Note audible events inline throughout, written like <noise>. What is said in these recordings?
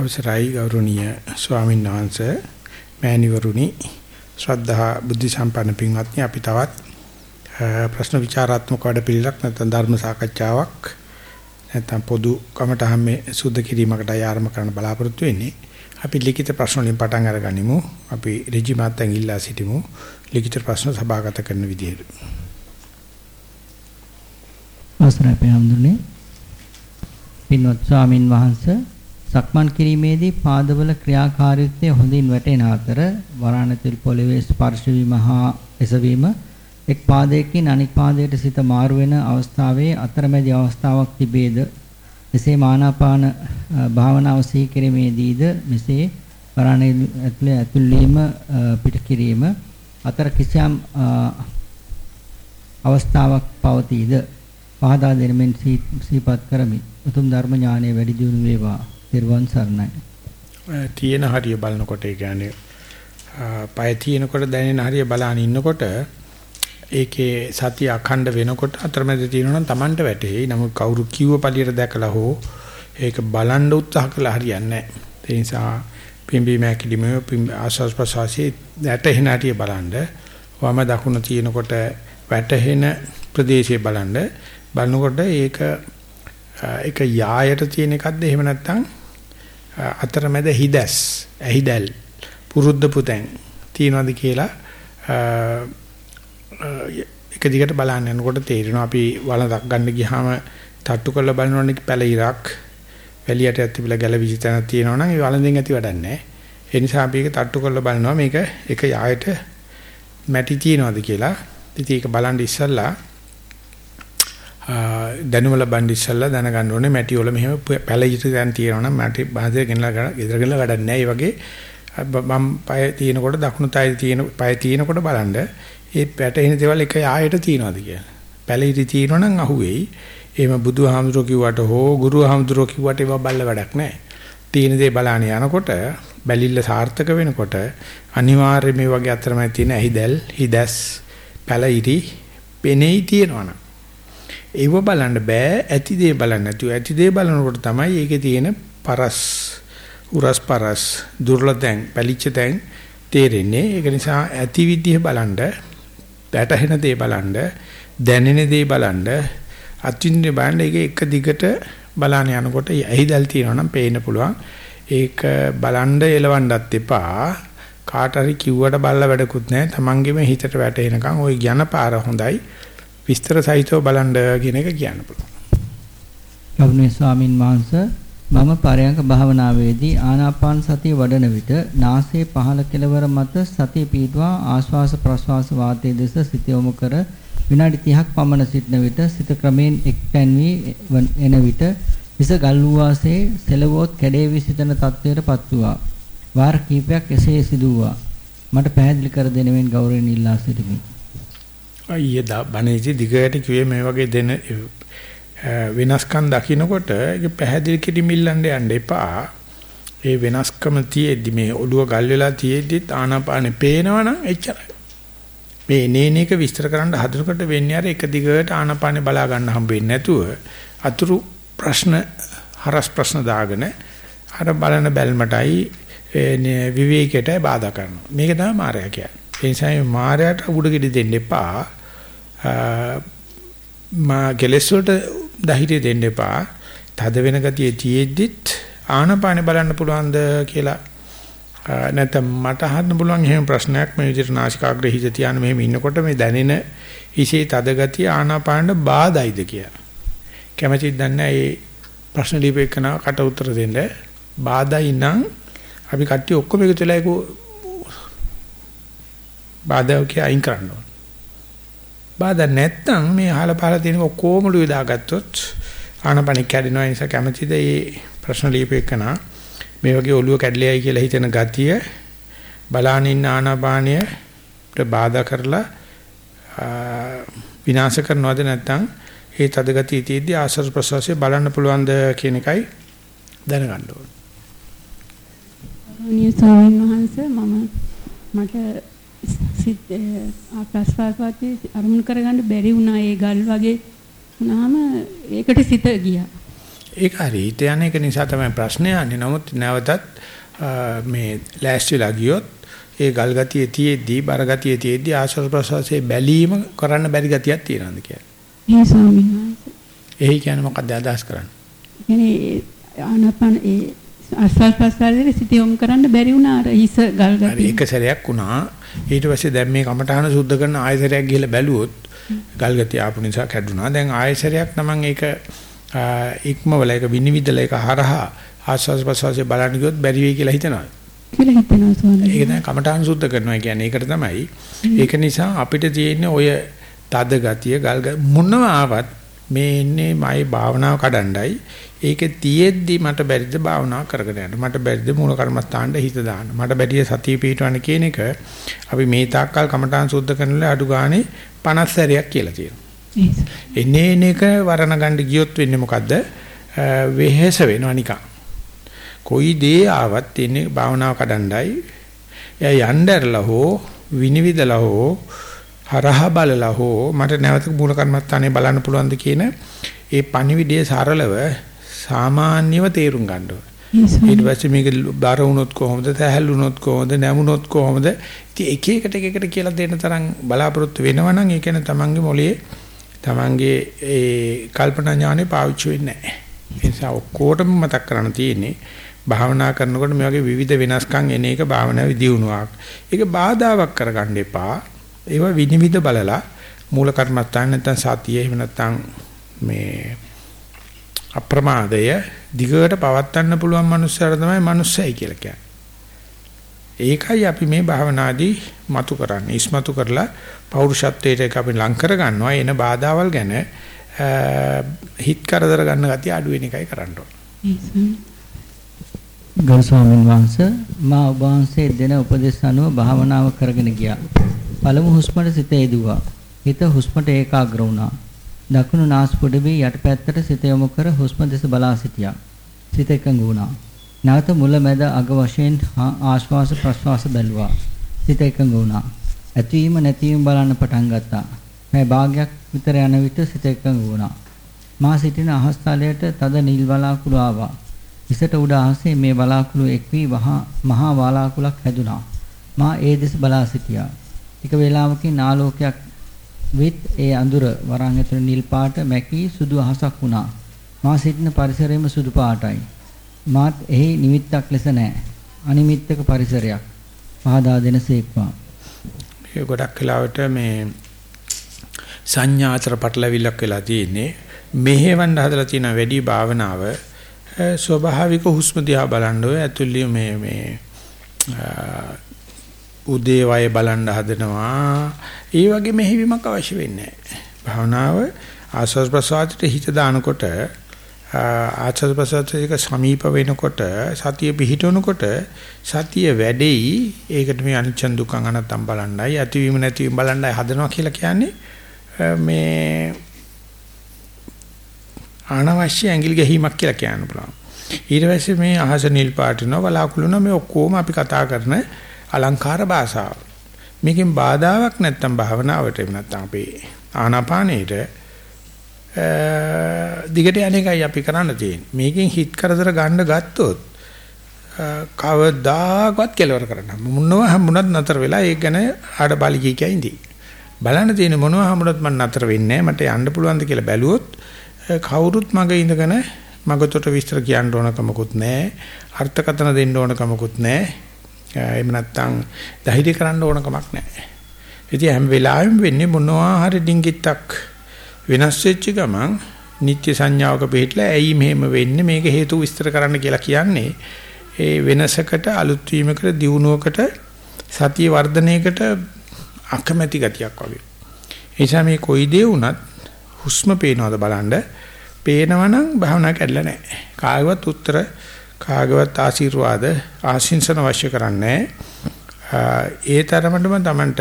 අවසරයි ගෞරවනීය ස්වාමීන් වහන්සේ මෑණිවරුනි ශ්‍රද්ධා බුද්ධ සම්පන්න පින්වත්නි අපි තවත් ප්‍රශ්න විචාරාත්මක වැඩපිළිවෙලක් නැත්නම් ධර්ම සාකච්ඡාවක් නැත්නම් පොදු කමටහන් මේ සුද්ධ කිරීමකට ආරම්භ කරන්න බලාපොරොත්තු වෙන්නේ. අපි ලිඛිත ප්‍රශ්න වලින් පටන් අරගනිමු. අපි රජි මාතෙන් ඉල්ලා සිටිමු. ලිඛිත ප්‍රශ්න සභාගත කරන විදියට අවසරයි පහම්දුනේ පින්වත් ස්වාමින් වහන්සේ සක්මන් කිරීමේදී පාදවල ක්‍රියාකාරීත්වය හොඳින් වැටෙන අතර වරාණතිල් පොළවේ ස්පර්ශ වීම හා එසවීම එක් පාදයකින් අනෙක් පාදයට සිත මාරු වෙන අවස්ථාවේ අතරමැදි අවස්ථාවක් තිබේද? එසේ මානාපාන භාවනාව සිහි කිරීමේදීද මෙසේ වරාණේ ඇතුළේ ඇතුල් වීම පිට කිරීම අතර කිසියම් අවස්ථාවක් පවතීද? පහදා දෙනමින් සිහිපත් කරමි. උතුම් ධර්ම ඥානයේ වැඩි දියුණු වේවා. නිර්වන් සරණයි. තියෙන හරිය බලනකොට ඒ කියන්නේ පය තියෙනකොට දැනෙන හරිය බලාන ඉන්නකොට ඒකේ සතිය අඛණ්ඩ වෙනකොට අතරමැද තියෙනවා නම් Tamanට වැටේ. නමුත් කවුරු කිව්ව පළියට දැකලා හෝ ඒක බලන්න උත්සාහ කළා හරියන්නේ නැහැ. ඒ නිසා පිම්බි මෑකිලිම ආශස් ප්‍රසවාසී වැටෙන හරිය බලන්න වම දකුණ තියෙනකොට වැටෙන ප්‍රදේශය බලන්න බලනකොට ඒක ඒක යායට තියෙන එකක්ද එහෙම නැත්නම් අතරමැද හිදැස් ඇහිදැල් පුරුද්ද පුතෙන් තියනවාද කියලා එක දිගට බලන්න යනකොට තේරෙනවා අපි වලක් ගන්න ගියාම තට්ටු කරලා බලනවනේ පැල ඉරක් වැලියට ඇතිබිලා ගැලවිසි තැනක් තියෙනවා නම් ඒ වලෙන් ඇති වැඩක් නැහැ. ඒ නිසා අපි ඒක තට්ටු කරලා බලනවා මේක එක යායට මැටි තියනවාද කියලා. ඉතින් ඒක බලන් ඉස්සල්ලා දැනුම ලබන්න ඉස්සල්ලා දැනගන්න ඕනේ මැටි වල මෙහෙම පැලිට දැන් තියෙනවා නම් මැටි බාහිර ගෙනලා ගෙදර ගෙනලා වැඩක් නැහැ. ඒ වගේ මම පය තියෙනකොට දකුණු තය තියෙන පය තියෙනකොට බලන්න ඒ පැටෙන දේවල් එක ආයෙට තියනවාද කියලා. පැලිට තියෙනවා නම් අහුවෙයි. එහෙම බුදුහාමුදුරුවෝ කිව්වට හෝ ගුරුහාමුදුරුවෝ කිව්වට ඒවා බල්ල වැඩක් නැහැ. තියෙන දේ බලාන යනකොට බැලිල්ල සාර්ථක වෙනකොට අනිවාර්යයෙන් මේ වගේ අතරමැද තියෙන ඇහිදැල් හිදැස් පැලිටි පෙනෙයි තියෙනවනම් ඒව බලන්න බෑ. ඇති දේ බලන්න නැතුව. ඇති දේ බලනකොට තමයි ඒකේ තියෙන පරස් උරස් පරස් දුර්ලභයෙන් පැලිච්ච තැන් තේරෙන්නේ. ඒක නිසා ඇති විදිහ බලන්න වැටහෙන දේ බලන්න දැනෙන දේ බලන්න අත්විඳින බලන්න ඒක එක දිගට බලන්න යනකොට ඇහිදල් තියෙනවා නම් පේන්න පුළුවන්. ඒක බලන්න එලවන්නත් එපා. කාට හරි කිව්වට බල්ල වැඩකුත් නැහැ. තමන්ගේම හිතට වැටෙනකන් ওই යන පාර හොඳයි. විස්තර සහිතව බලන්න කියන එක කියන්න පුළුවන්. ගෞරවනීය ස්වාමින් වහන්සේ මම පරයන්ක භාවනාවේදී ආනාපාන සතිය වඩන විට නාසයේ පහළ කෙළවර මත සතිය පීඩවා ආශ්වාස ප්‍රශ්වාස වාතයේ දෙස සිත යොමු කර විනාඩි 30ක් පමණ සිටන විට සිත ක්‍රමයෙන් එක්තැන් වී එන විට හිස ගල් වූ වාසේ සෙලවොත් කැඩේ වී සිටන තත්වයටපත් වූවා. වාර කිහිපයක් එසේ සිදු වූවා. මට පැහැදිලි කර දෙනෙමින් ගෞරවයෙන් ඉල්ලා සිටිමි. අයියේ බණේදී දිගට කිව්වේ මේ වගේ දෙන වෙනස්කම් දකින්නකොට ඒක පැහැදිලි කිරිමිල්ලන්න යන්න එපා. ඒ වෙනස්කම තියෙද්දි මේ ඔළුව ගල් වෙලා තියෙද්දි ආනාපානෙ පේනවනම් එච්චරයි. මේ නේන එක විස්තර කරන්න හදනකොට වෙන්නේ අර එක දිගට ආනාපානෙ බලා ගන්න හම්බ වෙන්නේ නැතුව අතුරු ප්‍රශ්න හරස් ප්‍රශ්න දාගෙන අර බලන බැල්මටයි විවේකයට බාධා කරනවා. මේක තමයි මායя කියන්නේ. ඒ නිසා මායයට උඩ ගෙඩි දෙන්න එපා. මා කෙලස් වලට ධෛර්යය දෙන්න එපා. තද වෙන ගතිය තියෙද්දිත් ආනපානෙ බලන්න පුළුවන්ද කියලා නැත්නම් මට අහන්න පුළුවන් එහෙම ප්‍රශ්නයක් මේ විදිහට නාසිකාග්‍රේ හිත තියාන මෙහෙම ඉන්නකොට මේ දැනෙන හිසේ තද ගතිය ආනාපානට බාධායිද කියලා. කැමැතිද නැහැ මේ ප්‍රශ්න ලියපෙකන කට උත්තර දෙන්න. බාධායි නම් අපි කට්ටිය ඔක්කොම එකතු වෙලා ඒක බාධා කිය අයින් කරන්න ඕන. බාධා නැත්තම් මේ අහල පහල තියෙන ඔක්කොම ලුයි දාගත්තොත් ආනපනික කැඩෙනවා නිසා කැමැතිද මේ ප්‍රශ්න ලියපෙකන මේ වගේ ඔළුව කැඩලයි කියලා හිතෙන ගතිය බලාන ඉන්න ආනාපානයට බාධා කරලා විනාශ කරනවද නැත්නම් ඒ තද ගතිය තියෙද්දි ආශ්වාස ප්‍රශ්වාසය බලන්න පුළුවන්ද කියන එකයි දැනගන්න ඕනේ. අනිය ස්වාමීන් වහන්සේ මම මට සිත් ප්‍රස්වාසවාදී අරමුණු කරගන්න බැරි වුණා ඒ ගල් වගේ වුණාම ඒකට සිත ගියා. ඒක හරි. හිත යන එක නිසා තමයි ප්‍රශ්නේ යන්නේ. නමුත් නැවතත් මේ ලෑස්තිලා ගියොත් ඒ ගල් ගතිය තියේදී බර ගතිය තියේදී ආශ්වාස ප්‍රශ්වාසයේ බැලීම කරන්න බැරි ගතියක් තියෙනවාද කියලා. ඒ ස්වාමීන් වහන්සේ. ඒ කියන්නේ මොකක්ද අදහස් කරන්නේ? කියන්නේ ආනපන ඒ අස්වල් ප්‍රසාරයේ සිත යොමු කරන්න බැරි වුණා අර හිස ගල් හරි ගතිය. එක සැරයක් වුණා. ඊට පස්සේ දැන් මේ කමඨාන සුද්ධ කරන ආයතරයක් ගිහලා බැලුවොත් ගල් ගතිය ආපු නිසා කැඩුනා. දැන් ආයතරයක් නමං ඒක ඉක්මවල ඒක විනිවිදලා ඒක හරහා ආස්වාස් ප්‍රසවාසයේ බලන්න ගියොත් බැරි වෙයි කියලා හිතනවා. කියලා හිතනවා ස්වාමීන් ඒක දැන් කමඨාන් සුද්ධ කරනවා කියන්නේ ඒකට තමයි. ඒක නිසා අපිට තියෙන්නේ ඔය තද ගතිය ගල් මොනව ආවත් මේ ඉන්නේ මයි භාවනාව කඩණ්ඩයි. ඒක තියෙද්දි මට බැරිද භාවනාව කරගෙන යන්න. මට බැරිද මූල කර්මස්ථානට හිත දාන්න. මට බැරිද සතිය පිටවන්න කියන එක අපි මේ තාක්කල් කමඨාන් සුද්ධ කරනකොට අඩු ගානේ 50 සැරයක් කියලා තියෙනවා. එන්නේ එනක වරණ ගන්න ගියොත් වෙන්නේ මොකද්ද? වෙහෙස වෙනවා නිකන්. කොයි දේ ආවත් ඉන්නේ භාවනාව කඩණ්ඩයි. එයා යnderලා හෝ විනිවිදලා හෝ හරහා බලලා හෝ මට නැවත මූල කර්මස්ථානේ බලන්න පුළුවන්ද කියන ඒ පණිවිඩය සරලව සාමාන්‍යව තේරුම් ගන්න ඕනේ. ඊට පස්සේ මේක බර වුණොත් කොහොමද තැහැල් වුණොත් කොහොමද නැමුණොත් කොහොමද ඉතින් එක එකට එක එකට කියලා දෙන්න තරම් බලාපොරොත්තු වෙනවනම් ඒ කියන්නේ තමන්ගේ මොළයේ තමන්ගේ ඒ කල්පනා ඥානෙ පාවිච්චි වෙන්නේ නැහැ. ඒ නිසා ඔක්කොටම මතක් කරන්න තියෙන්නේ භාවනා කරනකොට මේ වගේ විවිධ වෙනස්කම් එන එක භාවනාවේ දියුණුවක්. ඒක බාධාවක් කරගන්න එපා. ඒව විනිවිද බලලා මූල කර්මස්ථාන නැත්නම් සතිය එහෙම නැත්නම් මේ අප්‍රමාදය දිගට පවත්වන්න පුළුවන් මනුස්සයර තමයි මනුස්සයයි කියලා කියන්නේ. ඒකයි අපි මේ භාවනාදී මතු කරන්නේ. ඉස්මතු කරලා පෞරුෂත්වයට එක අපි ලං කර ගන්නවා. එන බාධාවල් ගැන හිත කරදර ගන්න ගතිය අඩු වෙන එකයි කරන්න ඕනේ. ගරු ස්වාමීන් වහන්සේ මා ඔබ වහන්සේ දෙන උපදෙස් අනුව භාවනාව කරගෙන ගියා. පළමු හුස්මට සිත යෙදුවා. හිත හුස්මට ඒකාග්‍ර වුණා. දකුණු නාස්පුඩුවේ යටපැත්තට සිත යොමු කර හුස්ම දෙස බලා සිටියා. සිත එකඟ වුණා. නැවත මුල මැද අග වශයෙන් ආශ්වාස ප්‍රශ්වාස බැලුවා. සිත එකඟ වුණා. ඇතිවීම නැතිවීම බලන්න පටන් ගත්තා. මේ භාගයක් විතර යන විට සිත එකඟ වුණා. මා සිටින අහස් තලයට තද නිල් වලාකුළු ආවා. ඉසට උඩ අහසේ මේ වලාකුළු එක් වී මහා වලාකුළක් හැදුනා. මා ඒ දෙස බලා සිටියා. ටික වේලාවකින් ආලෝකයක් විත් ඒ අඳුර වරන් ඇතුළේ නිල් පාට මැකී සුදු අහසක් වුණා. මා සිටින පරිසරයම සුදු පාටයි. මාත් එහි නිමිත්තක් ලෙස නැහැ. අනිමිත්තක පරිසරයක්. පහදා දෙනසේක්වා. මේ ගොඩක් වෙලාවට මේ සංඥා අතර පටලවිල්ලක් වෙලා තියෙන්නේ. මෙහෙවන්න හදලා තියෙන වැඩි භාවනාව ස්වභාවික හුස්ම දිහා බලන්න ඔය ඇතුළේ මේ මේ උදේ වය බලන්න හදනවා. ඒ වගේ මෙහෙවීමක් අවශ්‍ය වෙන්නේ නැහැ. භාවනාව ආස්වාද ප්‍රසආතට හිත දානකොට ආස්වාද ප්‍රසආතයක සමීප වෙනකොට සතිය පිහිටවනකොට සතිය වැඩෙයි. ඒකට මේ අනිච්ච දුක්ඛ අනත්තම් බලන්නයි ඇතිවීම නැතිවීම බලන්නයි හදනවා කියලා කියන්නේ මේ අනවශ්‍ය ඇඟිලි ගැහිමක් කියලා කියන්න පුළුවන්. ඊට පස්සේ මේ අහස නිල් පාට වෙනවා බලාකුළු වෙනවා මේ ඔක්කොම අපි කතා කරන අලංකාර භාෂාව. මේකෙන් බාධාවක් නැත්තම් භාවනාවට එහෙම නැත්තම් අපේ ආනාපානෙට දිගට යන්නේකයි අපි කරන්න තියෙන්නේ. මේකෙන් හිත කරදර ගන්න ගත්තොත් කවදාකවත් කෙලවර කරන්න. මොනවා හම්බුණත් නතර වෙලා ඒක ගැන ආඩබාලිකී කියයින්දී. බලන්න තියෙන මොනවා හම්බුණත් මම නතර වෙන්නේ මට යන්න පුළුවන්ද කියලා බැලුවොත් කවුරුත් මග ඉඳගෙන මගතොට විස්තර කියන්න ඕන කමකුත් නැහැ. අර්ථකථන දෙන්න ඕන කමකුත් නැහැ. එහෙම නැත්නම් ධෛර්ය කරන්න ඕන කමක් නැහැ. ඉතින් හැම වෙලාවෙම වෙන්නේ මොනවා හරි ඩිංගිත්තක් වෙනස් වෙච්ච ගමන් නිත්‍ය සංඥාවක පිටලා ඇයි මෙහෙම වෙන්නේ මේක හේතු විස්තර කරන්න කියලා කියන්නේ ඒ වෙනසකට අලුත් වීමකට දියුණුවකට සතිය වර්ධනයකට අකමැති ගතියක් වගේ. ඒ නිසා මේ කොයි දේ වුණත් හුස්ම පේනවද බලන්න පේනවනම් භාවනා කැඩලා නැහැ. කායවත් උත්තර කාගවත් ආශිර්වාද ආශිංසන අවශ්‍ය කරන්නේ ඒ තරමටම Tamanට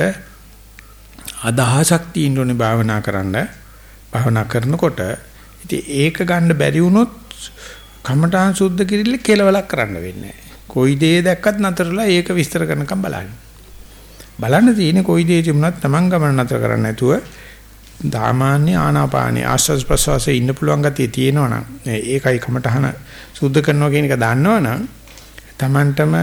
අදහසක් තියෙන්න භාවනා කරන්න භාවනා කරනකොට. ඉතින් ඒක ගන්න බැරි වුණොත් කමඨාන් සුද්ධ කිරිල්ල කෙලවලක් කරන්න වෙන්නේ කොයි දේ දැක්කත් නතරලා ඒක විස්තර කරනකම් බලන්න. බලන්න තියෙන්නේ කොයි දේ තිබුණත් Taman ගමන නතර කරන්න නැතුව සාමාන්‍ය ආනාපානේ ආස්වාද ප්‍රසවාසයේ ඉන්න පුළුවන් ගතිය තියෙනවනම් ඒකයි කමටහන සුද්ධ කරනවා කියන එක දන්නවනම් Tamanටම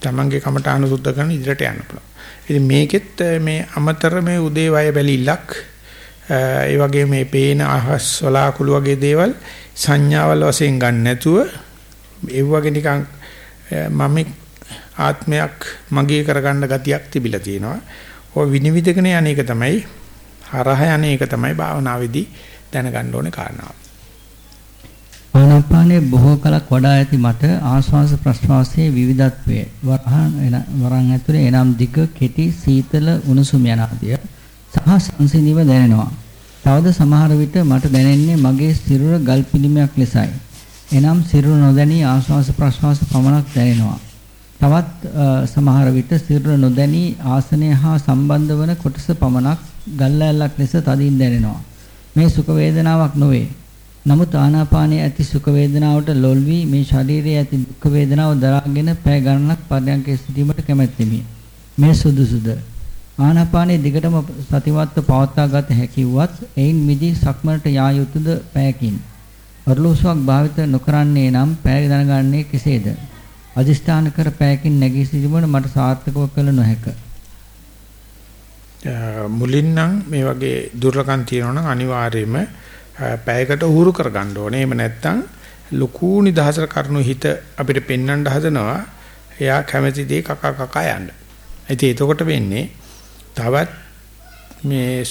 Tamanගේ කමටහන සුද්ධ කරන ඉදිරියට යන්න පුළුවන්. ඉතින් මේකෙත් මේ අමතර මේ උදේ වය බැලිල්ලක් ඒ වගේ මේ පේන අහස් වලාකුළු වගේ දේවල් සංඥාවල් වශයෙන් ගන්න නැතුව ඒ වගේ නිකන් මම ආත්මයක් මගේ කරගන්න ගතියක් තිබිලා තියෙනවා. ඔය විනිවිදගෙන යන්නේක තමයි හරහ යන්නේක තමයි භාවනාවේදී දැනගන්න ඕනේ කාරණාව. ආනාපානයේ බොහෝ කලක් වඩා ඇති මට ආශ්වාස ප්‍රශ්වාසයේ විවිධත්වය වරහන් වරන් ඇතුලේ එනම් දිග කෙටි සීතල උණුසුම් යන ආදිය සහ සංසිඳීම දැනෙනවා. තවද සමහර විට මට දැනෙන්නේ මගේ සිරුර ගල් පිළිමයක් ලෙසයි. එනම් සිරුර නොදැනී ආශ්වාස ප්‍රශ්වාස පමණක් දැනෙනවා. තවත් සමහර විට සිරුර නොදැනී ආසනය හා සම්බන්ධ වන කොටස පමණක් ගල්ලැල්ලක් ලෙස තදින් දැනෙනවා. මේ සුඛ වේදනාවක් නොවේ. නමුත් ආනාපානයේ ඇති සුඛ වේදනාවට ලොල් වී මේ ශරීරයේ ඇති දුක් වේදනාව දරාගෙන පැය ගණනක් පරයන්කේ සිටීමට කැමැත්තෙමි. මේ සුදුසුද? ආනාපානයේ දිගටම සතිවත්ව පවත්වා ගත හැකියවත් එයින් මිදී සක්මනට යා යුතුද පැයකින්. ඔරලෝසුවක් භාවිත නොකරන්නේ නම් පැය දැනගන්නේ කෙසේද? අදිෂ්ඨාන කර පැයකින් නැගී සිටීමට මට සාර්ථකව කළ නොහැක. මුලින් නම් මේ වගේ දුර්ලකම් තියෙනවා නම් අනිවාර්යයෙන්ම පැයකට උහුරු කරගන්න ඕනේ. එහෙම නැත්නම් ලොකු නිදහසට කරුණු හිත අපිට පෙන්වන්න හදනවා. එයා කැමැති දේ කකා කකා යන්න. ඉතින් එතකොට වෙන්නේ තවත් මේ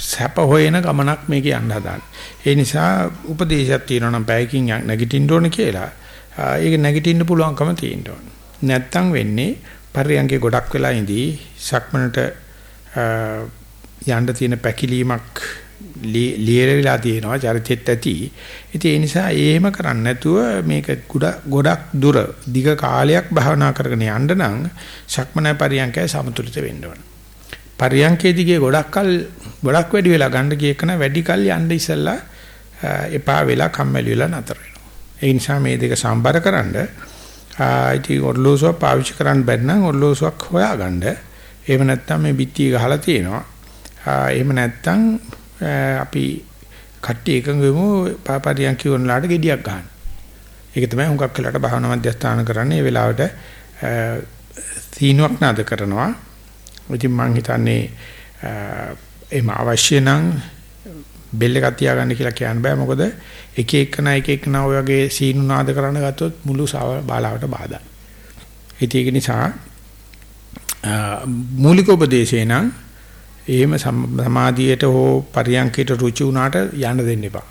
සැප හොයන ගමනක් මේක යන්න හදාන්න. ඒ නිසා උපදේශයක් තියෙනවා නම් පැයකින් නැගිටින්න ඕනේ කියලා. ඒක නැගිටින්න පුළුවන්කම තියෙන්න ඕනේ. නැත්තම් වෙන්නේ පරියන්ගේ ගොඩක් වෙලා ඉඳී සක්මනට යන්න තියෙන පැකිලීමක් ලියරලා තියෙනවා චරිතෙත් ඇති. ඉතින් ඒ නිසා එහෙම කරන්නේ නැතුව මේක ගොඩක් දුර දිග කාලයක් භාවනා කරගෙන යන්න නම් සක්මන පරියන්කය සමතුලිත වෙන්න ඕන. පරියන්කේ දිගේ ගොඩක් කල් ගොඩක් වැඩි වෙලා ගන්න ගියකන වැඩි කල් යන්න ඉස්සෙල්ලා එපා වෙලා කම්මැලි වෙලා නතර වෙනවා. ඒ නිසා මේ දෙක සම්බරකරනද ඉතින් ඔර්ලෝසුව පාවිච්චි කරන්න බැරි නම් ඔර්ලෝසුවක් හොයාගන්න. එහෙම නැත්නම් මේ බිත්තිය ගහලා තියෙනවා. එහෙම නැත්නම් අපි කට්ටිය එකඟ වෙමු පාපරියන් කියවනලාට gediyak ගන්න. ඒක තමයි හුඟක් වෙලාට භාවනා මධ්‍යස්ථාන කරන්නේ. ඒ වෙලාවට තීනුවක් නාද කරනවා. ඉතින් මම හිතන්නේ එහෙම අවශ්‍ය නම් බෙල් එකක් තියාගන්න කියලා කියන්න බෑ. මොකද එක එකන එක එකන ඔය වගේ සීනු නාද කරන්න ගත්තොත් මුළු බාලාවට බාධා. ඒක නිසා මූලික උපදේශේ නම් එහෙම සමාධියට හෝ පරියන්කයට රුචි වුණාට යන්න දෙන්න එපා.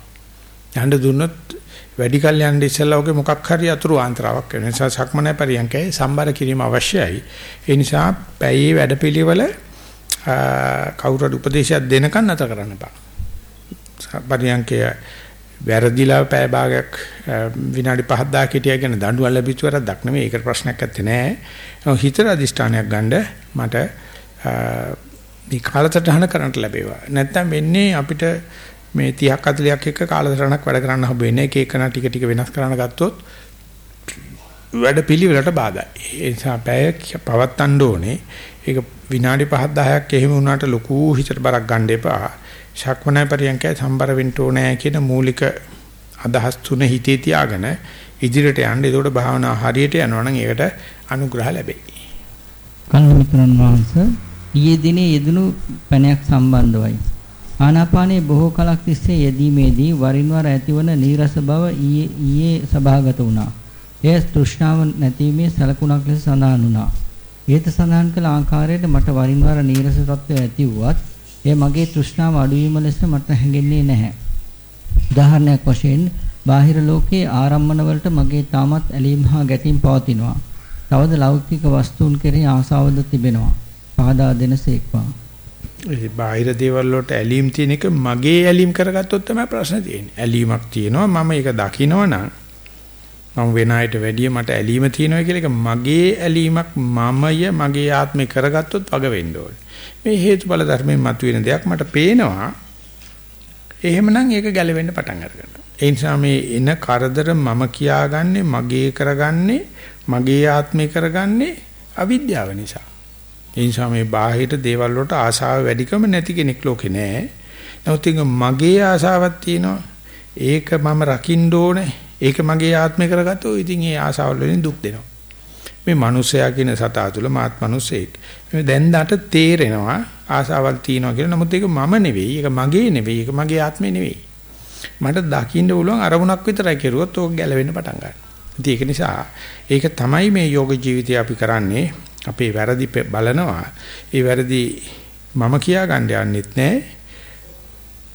යන්න දුන්නොත් වැඩි කල් යන්න ඉස්සෙල්ලා ඔගේ මොකක් හරි අතුරු ආන්තරාවක් වෙන නිසා සක්මනේ පරියන්කේ සම්බර කිරීම අවශ්‍යයි. ඒ නිසා පැයේ වැඩපිළිවෙල කවුරුහරි උපදේශයක් දෙනකන් නැතර කරන්න එපා. පරියන්කේ වැරදිලා පැය භාගයක් විනාඩි 5ක් 10ක් හිටියා කියන දඬුවම් ලැබිච්ච වරක් නෙමෙයි ඒකට ප්‍රශ්නයක් නැත්තේ නෑ. හිතර අදිෂ්ඨානයක් ගන්න මට මේ කාලසටහන කරන්නට ලැබේවා. නැත්තම් වෙන්නේ අපිට මේ 30ක් 40ක් එක්ක කාලසටහනක් වැඩ කරන්න හම්බ වෙන්නේ. එක එකන ටික ටික වෙනස් කරන්න ගත්තොත් වැඩ පිළිවෙලට බාධායි. ඒ නිසා පැය පවත්තන්න ඕනේ. ඒක විනාඩි 5ක් 10ක් එහෙම වුණාට ලොකු හිතට බරක් ගන්න එපා. ශක්මනා පරියන්කය සම්බර වෙන්න ඕනේ කියන මූලික අදහස් තුන හිතේ තියාගෙන ඉදිරියට යන්න. ඒකට භාවනා හරියට යනවා නම් ඒකට අනුග්‍රහ ලැබෙයි. කල්පිතන වහන්සේ ඊයේ දිනේ යෙදුණු පැනයක් සම්බන්ධවයි. ආනාපානයේ බොහෝ කලක් තිස්සේ යෙදීමේදී වරින් වර ඇතිවන නීරස බව ඊයේ ඊයේ සභාගත වුණා. එය තෘෂ්ණාව නැතිවීමේ සලකුණක් ලෙස සඳහන් වුණා. ඒත සඳහන් කළ ආකාරයට මට වරින් වර නීරස තත්ත්වය ඇති වුවත් එය මගේ තෘෂ්ණාව අඩුවීම ලෙස මට හැඟෙන්නේ නැහැ. උදාහරණයක් වශයෙන් බාහිර ලෝකයේ ආරම්මන වලට මගේ තාමත් ඇලීම් හා ගැටීම් පවතිනවා. තවද ලෞකික වස්තුන් කෙරෙහි ආසාවද තිබෙනවා. පහදා දෙනසේක්වා. ඒ බාහිර දේවල් වලට ඇලීම් තියෙන එක මගේ ඇලීම් කරගත්තොත් තමයි ප්‍රශ්නේ තියෙන්නේ. ඇලීමක් තියෙනවා මම ඒක දකිනවනම් මම වෙන අයට වැඩිය මට ඇලීම තියෙනවා කියලා එක මගේ ඇලීමක් මමය මගේ ආත්මේ කරගත්තොත් වග වෙන්න ඕනේ. මේ හේතුඵල ධර්මයෙන් මතුවෙන දෙයක් මට පේනවා. එහෙමනම් ඒක ගැලවෙන්න පටන් අරගන්නවා. ඒ නිසා මේ එන කරදර මම කියාගන්නේ මගේ කරගන්නේ මගේ ආත්මේ කරගන්නේ අවිද්‍යාව නිසා. ඒ නිසා මේ බාහිර දේවල් වලට ආශාව වැඩිකම නැති කෙනෙක් ලෝකේ නැහැ. නමුත් ඒක මගේ ආශාවක් තියෙනවා. ඒක මම රකින්න ඕනේ. ඒක මගේ ආත්මය කරගත්තොත් ඉතින් ඒ ආශාවල් වලින් දුක් දෙනවා. මේ මිනිසයා කියන සතා තුළ මාත් මිනිසෙක්. මේ දැන් දාට තේරෙනවා ආශාවල් තියෙනවා කියලා. නමුත් ඒක මම නෙවෙයි. ඒක මගේ නෙවෙයි. ඒක මගේ ආත්මේ නෙවෙයි. මට දකින්න පුළුවන් අරමුණක් විතරයි කෙරුවොත් ඕක ගැලවෙන්න පටන් ගන්නවා. ඉතින් ඒක නිසා ඒක තමයි මේ යෝග ජීවිතය අපි කරන්නේ. අපේ වැරදි බලනවා. ඒ වැරදි මම කියා ගන්න යන්නෙත් නැහැ.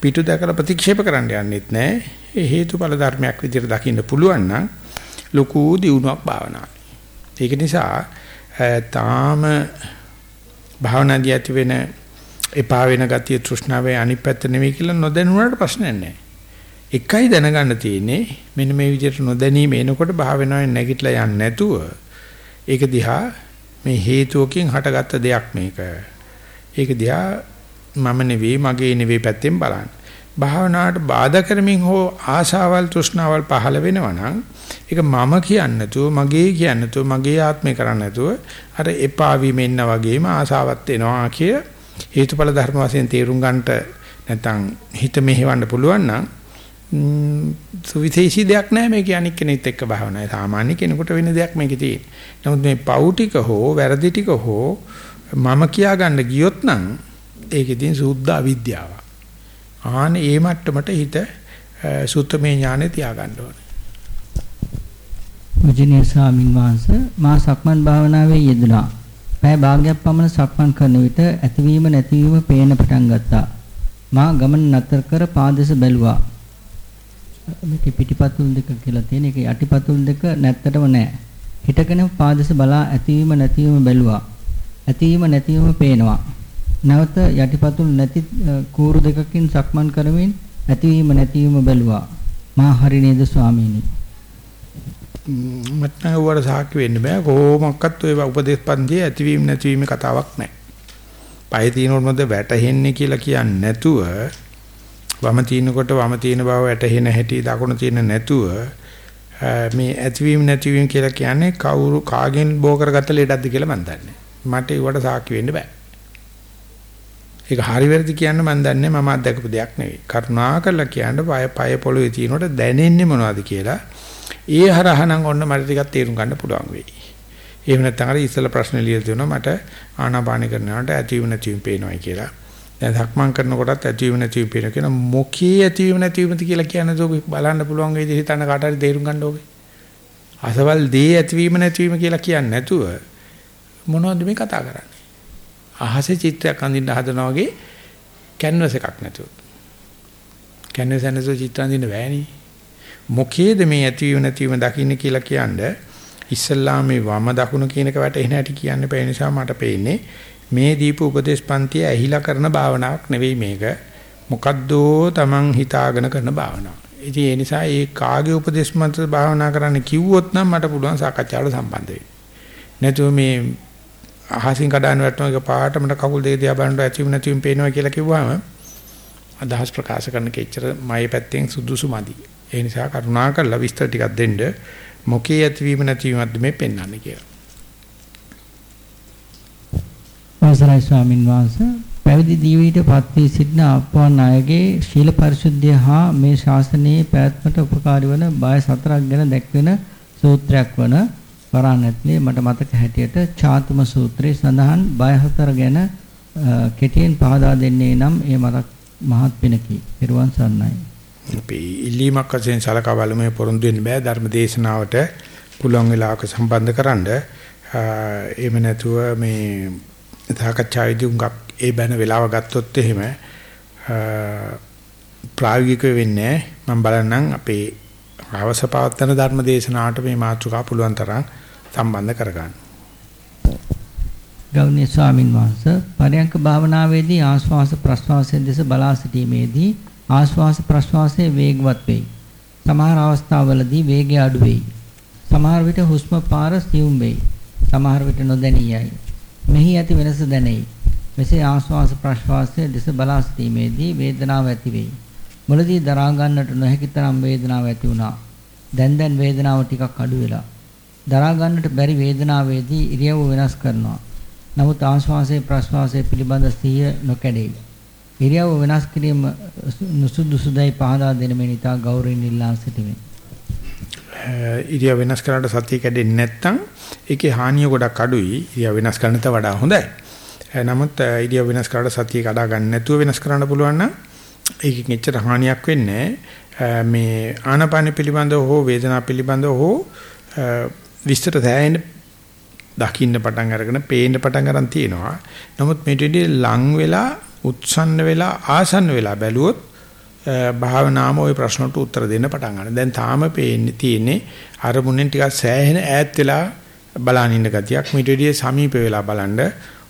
පිටු දැකලා ප්‍රතික්ෂේප කරන්න යන්නෙත් නැහැ. ඒ හේතුඵල ධර්මයක් විදිහට දකින්න පුළුවන් නම් ලොකු දියුණුවක් භාවනාවේ. ඒක නිසා තාම භාවනාදී ඇති වෙන එපා වෙන ගතිය තෘෂ්ණාවේ අනිත් පැත්ත නෙවෙයි කියලා නොදැනුණාට ප්‍රශ්නයක් නැහැ. එකයි දැනගන්න තියෙන්නේ මෙන්න මේ විදිහට නොදැනීම එනකොට භාවනාවෙන් නැගිටලා යන්නේ නැතුව ඒක දිහා මේ හේතුවකින් හටගත්ත දෙයක් මේක. ඒක දිහා මම නෙවෙයි මගේ නෙවෙයි පැත්තෙන් බලන්න. භාවනාවට බාධා කරමින් හෝ ආශාවල් තෘෂ්ණාවල් පහළ වෙනවා නම් ඒක මම කියන්නේ නැතුව මගේ කියන්නේ නැතුව මගේ ආත්මේ කරන්නේ නැතුව අර එපා වීමෙන්න වගේම ආශාවත් එනවා කිය හේතුඵල ධර්ම වශයෙන් තේරුම් ගන්නට නැත්නම් හිත මෙහෙවන්න පුළුවන් නම් සුවිශේෂී දෙයක් නැහැ මේක අනික් කෙනෙක් එක්ක භාවනාවේ සාමාන්‍ය කෙනෙකුට වෙන දෙයක් මේකේ තියෙන. නමුත් මේ පව් ටික හෝ වැරදි ටික හෝ මම කියා ගන්න ගියොත් නම් ඒකේ තියෙන සුද්ධ අවිද්‍යාව. ආන ඒ මට්ටමට හිත සුත්තමේ ඥානෙ තියාගන්න ඕනේ. මුජිනේ ස්වාමින් වහන්සේ මා සක්මන් භාවනාවේ යෙදුණා. පැය භාගයක් පමණ සක්මන් කරන විට ඇතිවීම නැතිවීම පේන පටන් ගත්තා. මා ගමන නතර කර පාදස බැලුවා. මේක පිටිපතුල් දෙක කියලා තියෙන එක යටිපතුල් දෙක නැත්තටම නැහැ. හිටගෙන පාදස බලා ඇතිවීම නැතිවීම බැලුවා. ඇතිවීම නැතිවීම පේනවා. නැවත යටිපතුල් නැති කූරු දෙකකින් සක්මන් කරමින් ඇතිවීම නැතිවීම බැලුවා. මා හරි නේද ස්වාමීනි? මට නම් වර සාක්ෂි වෙන්න බෑ කොහොමක්වත් ඔය උපදේශ පන්තියේ ඇතිවීම නැතිවීම කතාවක් නැහැ. පය තිනොත් මොකද වැටෙන්නේ කියලා කියන්නේ නැතුව වම තිනකොට වම තින බව වැටහෙන හැටි දකුණ තින නැතුව මේ ඇතිවීම නැතිවීම කියලා කියන්නේ කවුරු කාගෙන් බෝ කරගත්ත ලෙඩක්ද කියලා මම දන්නේ. මට ඒවට සාක්ෂි වෙන්න බෑ. ඒක හරි වැරදි කියන්න මම දන්නේ මම අත්දකපු දෙයක් නෙවෙයි. කරුණාකරලා කියන්න පය පය පොළවේ තිනකොට දැනෙන්නේ මොනවද කියලා ඒ හරහනම් ඔන්න මට ටිකක් තේරුම් ගන්න පුළුවන් වෙයි. එහෙම නැත්නම් අර ඉස්සෙල්ලා ප්‍රශ්න ලියලා දෙනවා මට ආනාපාන කරනකොට ඇතිවීම නැතිවීම පේනවායි කියලා. දැන් සක්මන් කරනකොටත් ඇතිවීම නැතිවීම පේන කියන මොකී ඇතිවීම නැතිවීමද කියලා කියන්නේ ඔබ බලන්න පුළුවන් වේද හිතන්න කාට හරි තේරුම් ගන්න ඕනේ. අසවල් දේ ඇතිවීම නැතිවීම කියලා කියන්නේ නැතුව මොනවද මේ කතා කරන්නේ? අහසේ චිත්‍රයක් අඳින්න හදනවා වගේ කැන්වස් එකක් නැතුව. කැන්වස් එක නැතුව චිත්‍ර අඳින්න බෑනේ. මොකේද මේ ඇතිවීම නැතිවීම දකින්න කියලා කියන්නේ ඉස්සල්ලා මේ වම දකුණ කියන එක වැටෙන හැටි කියන්න බැහැ නිසා මට පේන්නේ මේ දීප උපදේශ පන්තිය ඇහිලා කරන භාවනාවක් නෙවෙයි මේක. මොකද්දෝ Taman හිතාගෙන කරන භාවනාවක්. ඉතින් ඒ නිසා ඒ කාගේ උපදේශ මත භාවනා කරන්න කිව්වොත් නම් මට පුළුවන් සාකච්ඡාවට සම්බන්ධ වෙන්න. නැතුව මේ අහසින් කඩන වැටෙන එක පාට මට කකුල් දෙක දිහා බලනකොට ඇතිව නැතිවම පේනවා කියලා කිව්වම අදහස් ප්‍රකාශ කරන්න කෙච්චර මගේ පැත්තෙන් සුදුසු මදි. ඒ නිසා කරුණාකරලා විස්තර ටිකක් දෙන්න මොකේ ඇතිවීම නැතිවීමක්ද මේ පෙන්වන්නේ කියලා. අවසරයි ස්වාමින් වහන්සේ පැවිදි ජීවිතයට පත් වී සිටින අපවන් අයගේ ශීල පරිශුද්ධිය හා මේ ශාසනයේ පැවැත්මට උපකාරී වන බය සතරක් ගැන දැක්වෙන සූත්‍රයක් වන වරාණත්ලේ මට මතක හැටියට චාතුම සූත්‍රයේ සඳහන් බය හතර ගැන කෙටියෙන් පහදා දෙන්නේ නම් ඒ මතක් මහත් පිනකි. ඊරුවන් සන්නයි. අපි ඉල්ලීමක් වශයෙන් සලකා බලමු පොරොන්දු වෙන්න බෑ ධර්ම දේශනාවට පුළුවන් වෙලාවක සම්බන්ධ කරන්න. එහෙම නැතුව මේ සාකච්ඡාවේදී උඟක් ඒ බැන වෙලාව ගත්තොත් එහෙම ප්‍රායෝගික වෙන්නේ මම බලන්නම් අපේ අවසපවත්තන ධර්ම දේශනාවට මේ මාතෘකා පුළුවන් තරම් සම්බන්ධ කරගන්න. ගෞණීය ස්වාමින් වහන්සේ පරයන්ක භාවනාවේදී ආශ්වාස ප්‍රශ්වාසයේ දෙස බලා සිටීමේදී ආශ්වාස ප්‍රශ්වාසයේ වේගවත් වෙයි. සමහර අවස්ථාවලදී වේගය අඩු වෙයි. සමහර විට හුස්ම පාර සියුම් වෙයි. සමහර විට නොදැනී යයි. මෙහි ඇති වෙනස දැනෙයි. මෙසේ ආශ්වාස ප්‍රශ්වාසයේ දෙස බලා සිටීමේදී වේදනාව ඇති වෙයි. මුලදී දරා ගන්නට නොහැකි තරම් වේදනාවක් ඇති වුණා. දැන් දැන් වේදනාව ටිකක් අඩු වෙලා. දරා ගන්නට බැරි වේදනාවේදී ඉරියව්ව වෙනස් කරනවා. නමුත් ආශ්වාසයේ ප්‍රශ්වාසයේ පිළිබඳ සිහිය නොකැඩේ. ඉරියව්ව වෙනස් කිරීම නුසුදුසුදයි පහදා දෙන මෙන් ඉතා ගෞරවයෙන් ඉල්ලා සිටිමි. ඉරියව් වෙනස් කරාට සතිය කැඩෙන්නේ නැත්නම් ඒකේ හානිය ගොඩක් අඩුයි. ඉරියව් වෙනස් කරනට වඩා හොඳයි. නමුත් ඉරියව් වෙනස් කරාට සතිය කඩා ගන්න නැතුව වෙනස් කරන්න පුළුවන් නම් ඒකෙන් එච්චර හානියක් වෙන්නේ මේ ආනාපාන පිළිබඳව හෝ වේදනා පිළිබඳව හෝ විස්තර දැනෙන්න දකින්න පටන් අරගෙන පේන්න පටන් ගන්න තියෙනවා. නමුත් මේ දෙවිදේ ලං වෙලා උත්සන්න වෙලා ආසන්න වෙලා බැලුවොත් භාවනාම ওই ප්‍රශ්නට උත්තර දෙන්න පටන් ගන්නවා. දැන් තාම පේන්නේ තියෙන්නේ අරමුණෙන් ටිකක් සෑහෙන ඈත් වෙලා බලන ඉන්න ගතියක්. මේ දෙවිදේ සමීප වෙලා බලනද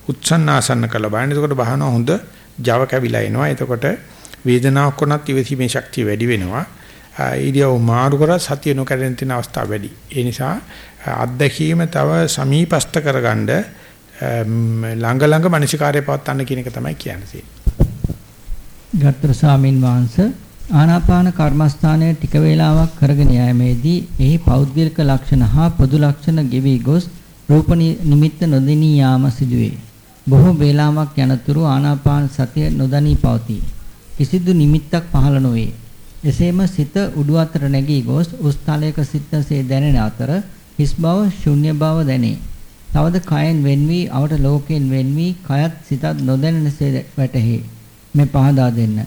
උත්සන්න ආසන්න කළ බලන්න. එතකොට භාවනාව හොඳ Java කැවිලා එනවා. එතකොට වේදනාවක් කොනත් ඉවසීමේ ශක්තිය වැඩි වෙනවා. ඉරියව් මාරු කරා සතිය නොකරන තියෙන අවස්ථා වැඩි. ඒ නිසා අත්දැකීම තව සමීපස්ත කරගන්න ළඟ ළඟ මනසිකාරය පවත්වන්න කියන එක තමයි කියන්නේ. ගත්තර ස්වාමින් වහන්සේ ආනාපාන කර්මස්ථානයේ ටික වේලාවක් කරගෙන යෑමේදී එහි පෞද්ගලික ලක්ෂණ හා පොදු ලක්ෂණ ගෙවි ගොස් රූප නිමිත්ත නොදෙනී යාම සිදුවේ. බොහෝ වේලාවක් යනතුරු ආනාපාන සතිය නොදනී පවතී. කිසිදු නිමිත්තක් පහළ නොවේ. එසේම සිත උඩු අතර නැගී ගොස් උස්තලයක සිටසේ දැනෙන අතර හිස් බව ශුන්‍ය බව දැනේ. තවද කයෙන් වෙන් වී අවට ලෝකයෙන් වෙන් වී කයත් සිතත් නොදැනෙනසේ වැටහි. මේ පහදා දෙන්න.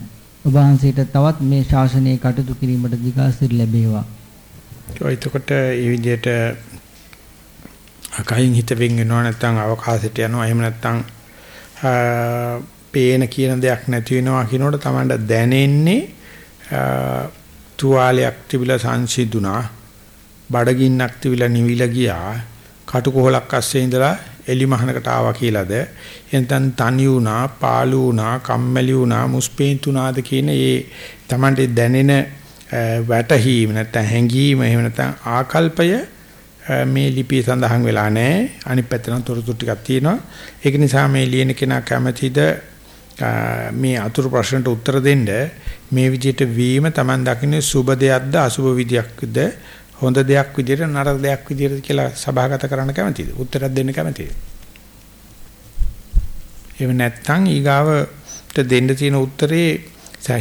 ඔබ වහන්සේට තවත් මේ ශාසනයේ කටයුතු කිරීමට දිගාසිරි ලැබේවා. ඔය එතකොට මේ විදිහට කයින් හිත වෙන් වෙනවා නැත්නම් අවකාශයට යනවා එහෙම නැත්නම් පේන කියන දෙයක් නැති වෙනවා කියනකොට තමයි දැනෙන්නේ තුවාලයක් තිබිලා සංසිඳුණා බඩගින්නක් තිබිලා නිවිලා ගියා කටුකොහලක් අස්සේ ඉඳලා එලි මහනකට ආවා කියලාද? එතෙන් තනි වුණා පාළු වුණා කම්මැලි වුණා මුස්පේන්තුනාද කියන ඒ Tamante දැනෙන වැටහීම නැත්නම් හැඟීම එහෙම නැත්නම් ආකල්පය මේ ලිපිය සඳහන් වෙලා නැහැ. අනිත් පැත්තෙන් තොරතුරු ටිකක් තියෙනවා. ඒක නිසා මේ ලියන කෙනා කැමැතිද මේ අතුරු ප්‍රශ්නට උත්තර දෙන්න? මේ විදිහට වීම Taman දකින්නේ සුබ දෙයක්ද අසුබ විදියක්ද? හොඳ දෙයක් විදියට නරක දෙයක් විදියට කියලා සභාගත කරන්න කැමතිද? උත්තරයක් දෙන්න කැමතිද? එහෙම නැත්නම් ඊගාවට දෙන්න තියෙන උත්තරේ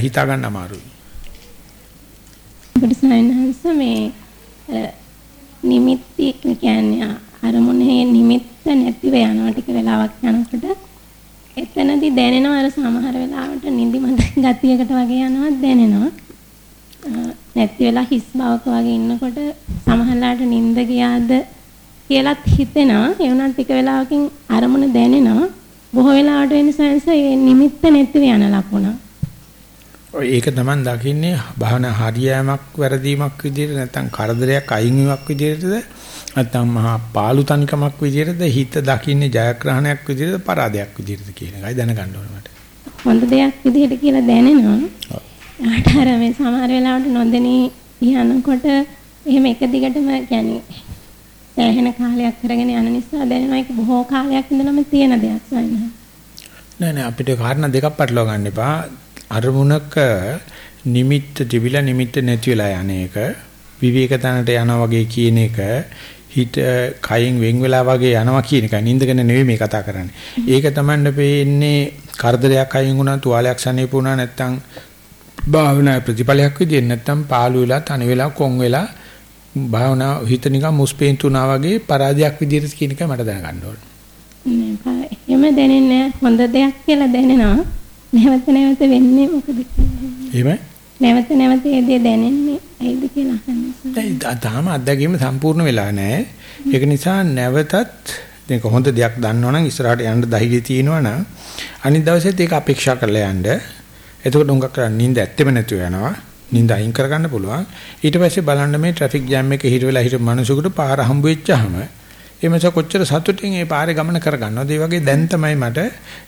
හිතා ගන්න අමාරුයි. අපිට සයන්හංශ මේ නිමිති කියන්නේ අරමුණේ නිමිත්ත නැතිව යනවා ටික වෙලාවක් යනකොට එතනදී දැනෙනවා අර සමහර වෙලාවට නිදිමත ගතියකට වගේ යනවා දැනෙනවා. නැති වෙලා හිස් බවක වගේ ඉන්නකොට සමහරලාට නිින්ද ගියාද කියලාත් හිතෙනවා. ඒ වුණාට ටික වෙලාවකින් අරමුණ දැනෙනවා. බොහෝ වෙලාවට වෙන සෙන්ස ඒ නිමිත්ත නැතිව යන ලකුණ. ඒක තමයි දකින්නේ භාවන හරියෑමක් වැරදීමක් විදිහට නැත්නම් කරදරයක් අයින් වීමක් විදිහටද නැත්නම් මහා පාළු තනිකමක් විදිහටද හිත දකින්නේ ජයග්‍රහණයක් විදිහටද පරාදයක් විදිහටද කියන එකයි දැනගන්න ඕනේ මට. හොඳ දෙයක් විදිහට කියලා දැනෙනවා. ආට අර මේ සමහර වෙලාවට නොදෙනී යනකොට එහෙම එක දිගටම කියන්නේ සෑහෙන කාලයක් කරගෙන යන නිසා දැනෙනවා ඒක බොහෝ කාලයක් ඉඳලම තියෙන දෙයක් වයින්හ. නෑ නෑ අපිට කාරණා දෙකක් පටලවා ගන්න එපා. අරමුණක නිමිත්ත තිබිලා නිමිත්ත නැති වෙලා යන එක විවේක තැනට යනවා වගේ කියන එක හිත කයින් වෙන් වෙලා වගේ යනවා කියන එක නින්දගෙන නෙවෙයි මේ කතා කරන්නේ. ඒක තමයි පේන්නේ කරදරයක් අයින් වුණා, තුවාලයක් සනීප වුණා නැත්තම් භාවනා ප්‍රතිඵලයක් විදිහට නැත්තම් පාළු වෙලා, තනි වෙලා, කොන් වෙලා භාවනා හිත නිකන් මුස්පේන්තුනා වගේ පරාජයක් විදිහට කියන එක මට දැනගන්න ඕනේ. එහෙම දැනෙන්නේ හොඳ දෙයක් කියලා දැනෙනවා. නැවත නැවත වෙන්නේ මොකද එහෙමයි. නැවත නැවත ඒ දේ දැනෙන්නේ ඇයිද කියලා අහන්නේ. තාම අත්දැකීම සම්පූර්ණ වෙලා නැහැ. ඒක නිසා නැවතත් මේක හොඳ දෙයක් දන්නවනම් ඉස්සරහට යන්න ධෛර්යය තියෙනවා නම් අනිත් දවසෙත් ඒක අපේක්ෂා කරලා යන්න. එතකොට උඟක් කරන්නේ නිින්ද ඇත්තෙම නැතුව යනවා. නිින්ද අයින් කරගන්න පුළුවන්. ඊට පස්සේ බලන්න මේ ට්‍රැෆික් ජෑම් එකේ හිර වෙලා හිටපු මිනිසෙකුට පාර හම්බ වෙච්චාම එමස කොච්චර සතුටින් මේ පාරේ ගමන කරගන්නවද? ඒ වගේ දැන් තමයි මට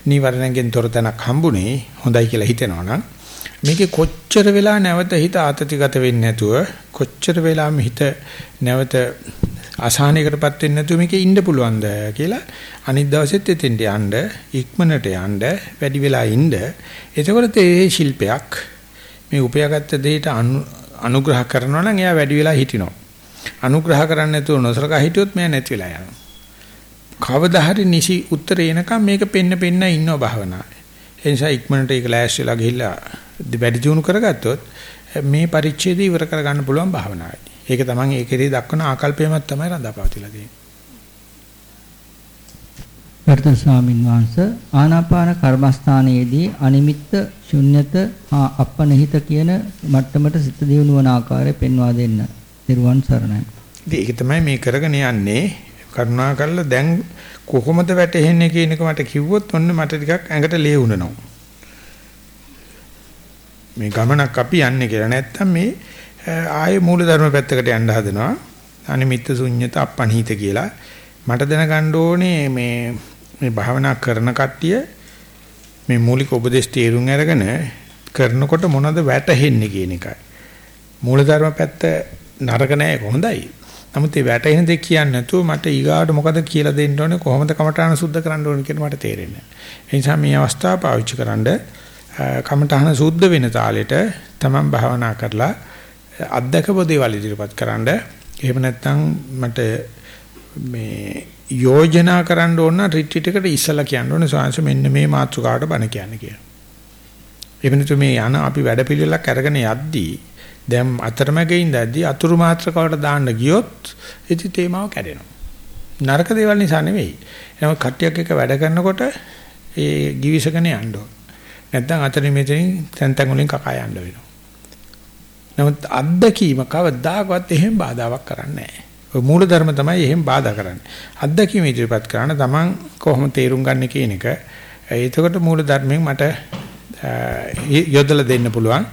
නීවරණයෙන් තොර තැනක් හම්බුනේ. හොඳයි කියලා හිතෙනවා නම් මේකේ කොච්චර වෙලා නැවත හිත ආතතිගත වෙන්නේ නැතුව කොච්චර වෙලාම හිත නැවත අසහනයකටපත් වෙන්නේ නැතුව මේකේ ඉන්න පුළුවන්ද කියලා අනිත් දවසෙත් එතෙන්ට යන්න ඉක්මනට යන්න වැඩි වෙලා ඉන්න එතකොට ඒ ශිල්පයක් මේ උපයාගත්ත දෙයට අනුග්‍රහ කරනවා නම් එයා වැඩි වෙලා හිටිනවා අනුග්‍රහ කරන්නේ නැතුව නොසලකා හිටියොත් මෙයා නැති වෙලා යනවා කවදා හරි නිසි උත්තරේ එනකම් මේක පෙන්න පෙන්න ඉන්නව භාවනාවේ. ඒ නිසා ඉක්මනට ඒක ලෑස්තිලා ගිහිල්ලා වැඩි දියුණු කරගත්තොත් මේ පරිච්ඡේදය ඉවර කරගන්න පුළුවන් භාවනාවයි. ඒක තමයි ඒකේදී දක්වන ආකල්පයමත් තමයි රඳාපවතිලා තියෙන්නේ. ගරුතර ස්වාමින් වහන්සේ ආනාපාන කර්මස්ථානයේදී අනිමිත්ත ශුන්්‍යත හා අපනහිත කියන මට්ටමට සිත දියුණු වන ආකාරය පෙන්වා දෙන්න. නිර්වන් සරණයි. ඒක තමයි මේ කරගෙන යන්නේ. කරුණා කරලා දැන් කොහොමද වැටෙන්නේ කියන එක මට කිව්වොත් ඔන්න මට ටිකක් ඇඟට ලේ උනනවා. මේ ගමනක් අපි යන්නේ කියලා නැත්තම් මේ ආයේ මූලධර්ම පැත්තකට යන්න හදනවා. අනිමිත්ත ශුන්්‍යත අපණීත කියලා. මට දැනගන්න ඕනේ මේ මේ භාවනා කරන කට්ටිය මේ මූලික උපදේශ තේරුම් අරගෙන කරනකොට මොනවද වැටහෙන්නේ කියන එකයි. මූලධර්ම පැත්ත නරක නෑ හොඳයි. නමුත් මේ වැටෙන දේ කියන්නේ නැතුව මට ඊගාට මොකද කියලා දෙන්න ඕනේ කොහොමද කමඨාන සුද්ධ කරන්න ඕනේ කියන මට තේරෙන්නේ නැහැ. ඒ නිසා මේ අවස්ථාව පාවිච්චි කරන්ඩ කමඨාන සුද්ධ වෙන තාලෙට තමන් භාවනා කරලා අත්දකපු දේවල් ඉදිරිපත් කරන්ඩ එහෙම නැත්නම් මට මේ යෝජනා කරන්න ඕන රිට්‍රීට් එකට ඉස්සලා කියන්න ඕනේ සාංශ මෙන්න මේ මාතෘකාවට බණ කියන්නේ කියලා. එවනතු මේ යන අපි වැඩපිළිවෙලක් අරගෙන යද්දී දැන් අතරමැග ඉඳද්දී අතුරු මාත්‍රකාවට දාන්න ගියොත් ඉති තේමාව කැඩෙනවා. නරක දේවල් නිසා නෙවෙයි. එහෙනම් කට්ටියක් එක වැඩ කරනකොට ඒ givisකන යන්න ඕන. නැත්නම් අතරින් මෙතනින් තැන් තැන් වලින් කකා යන්න වෙනවා. නමුත් අත්දැකීම කවදාකවත් එහෙම බාධාවක් කරන්නේ නැහැ. ඔය මූල ධර්ම තමයි එහෙම බාධා කරන්නේ. අත්දැකීම ඉදිරිපත් කරන තමන් කොහොම තේරුම් ගන්න කියන එක. එතකොට මූල ධර්මයෙන් මට යොදලා දෙන්න පුළුවන්.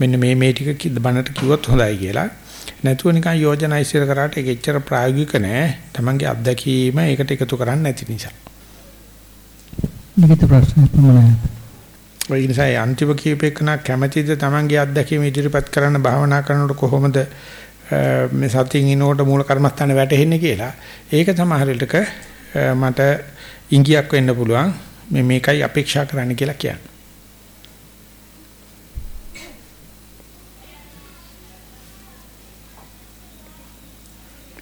මෙන්න මේ මේ ටික බණට කිව්වොත් හොඳයි කියලා. නැතුව නිකන් යෝජනා ඉස්සර කරාට ඒක එච්චර ප්‍රායෝගික නෑ. තමන්ගේ අත්දැකීම ඒකට එකතු කරන්නේ නැති නිසා. ලිඛිත ප්‍රශ්න පමණයි. ඔය නිසා අන්තිම කීපයකන කැමැතිද තමන්ගේ අත්දැකීම ඉදිරිපත් කරන්න භාවනා කරනකොට කොහොමද මේ සතියින් ඉනකොට මූල කර්මස්ථානේ වැටෙන්නේ කියලා. ඒක සමහර විටක මට ඉංගියක් වෙන්න පුළුවන්. මේ මේකයි අපේක්ෂා කරන්න කියලා කියන්නේ.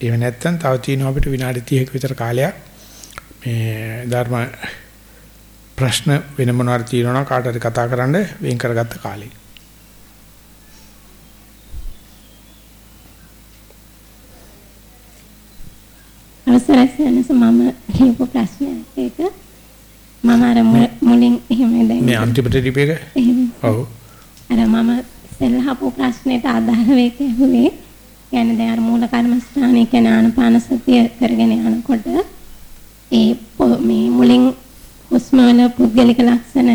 එහෙම නැත්නම් තව තියෙනවා අපිට විනාඩි 30ක විතර කාලයක් මේ ධර්ම ප්‍රශ්න වෙන මොනවාරි තියෙනවා කාට හරි කතා කරන්න වෙන් කරගත්ත කාලේ. අවසරයි සනස මම කියපු ප්‍රශ්නයක් ඒක. මම අර මුලින් එහෙම දැන් මේ අන්තිමට දීපේක එහෙම. ඔව්. අර මම ඉස්සෙල්ලාපු ප්‍රශ්නෙට අදාළ වෙක ඇහුවේ? කියන්නේ දැන් අර මූල කර්මස්ථානයේ කියන ආනපාන සතිය කරගෙන යනකොට ඒ මේ මුලින් හුස්ම වල පුද්ගලික ලක්ෂණ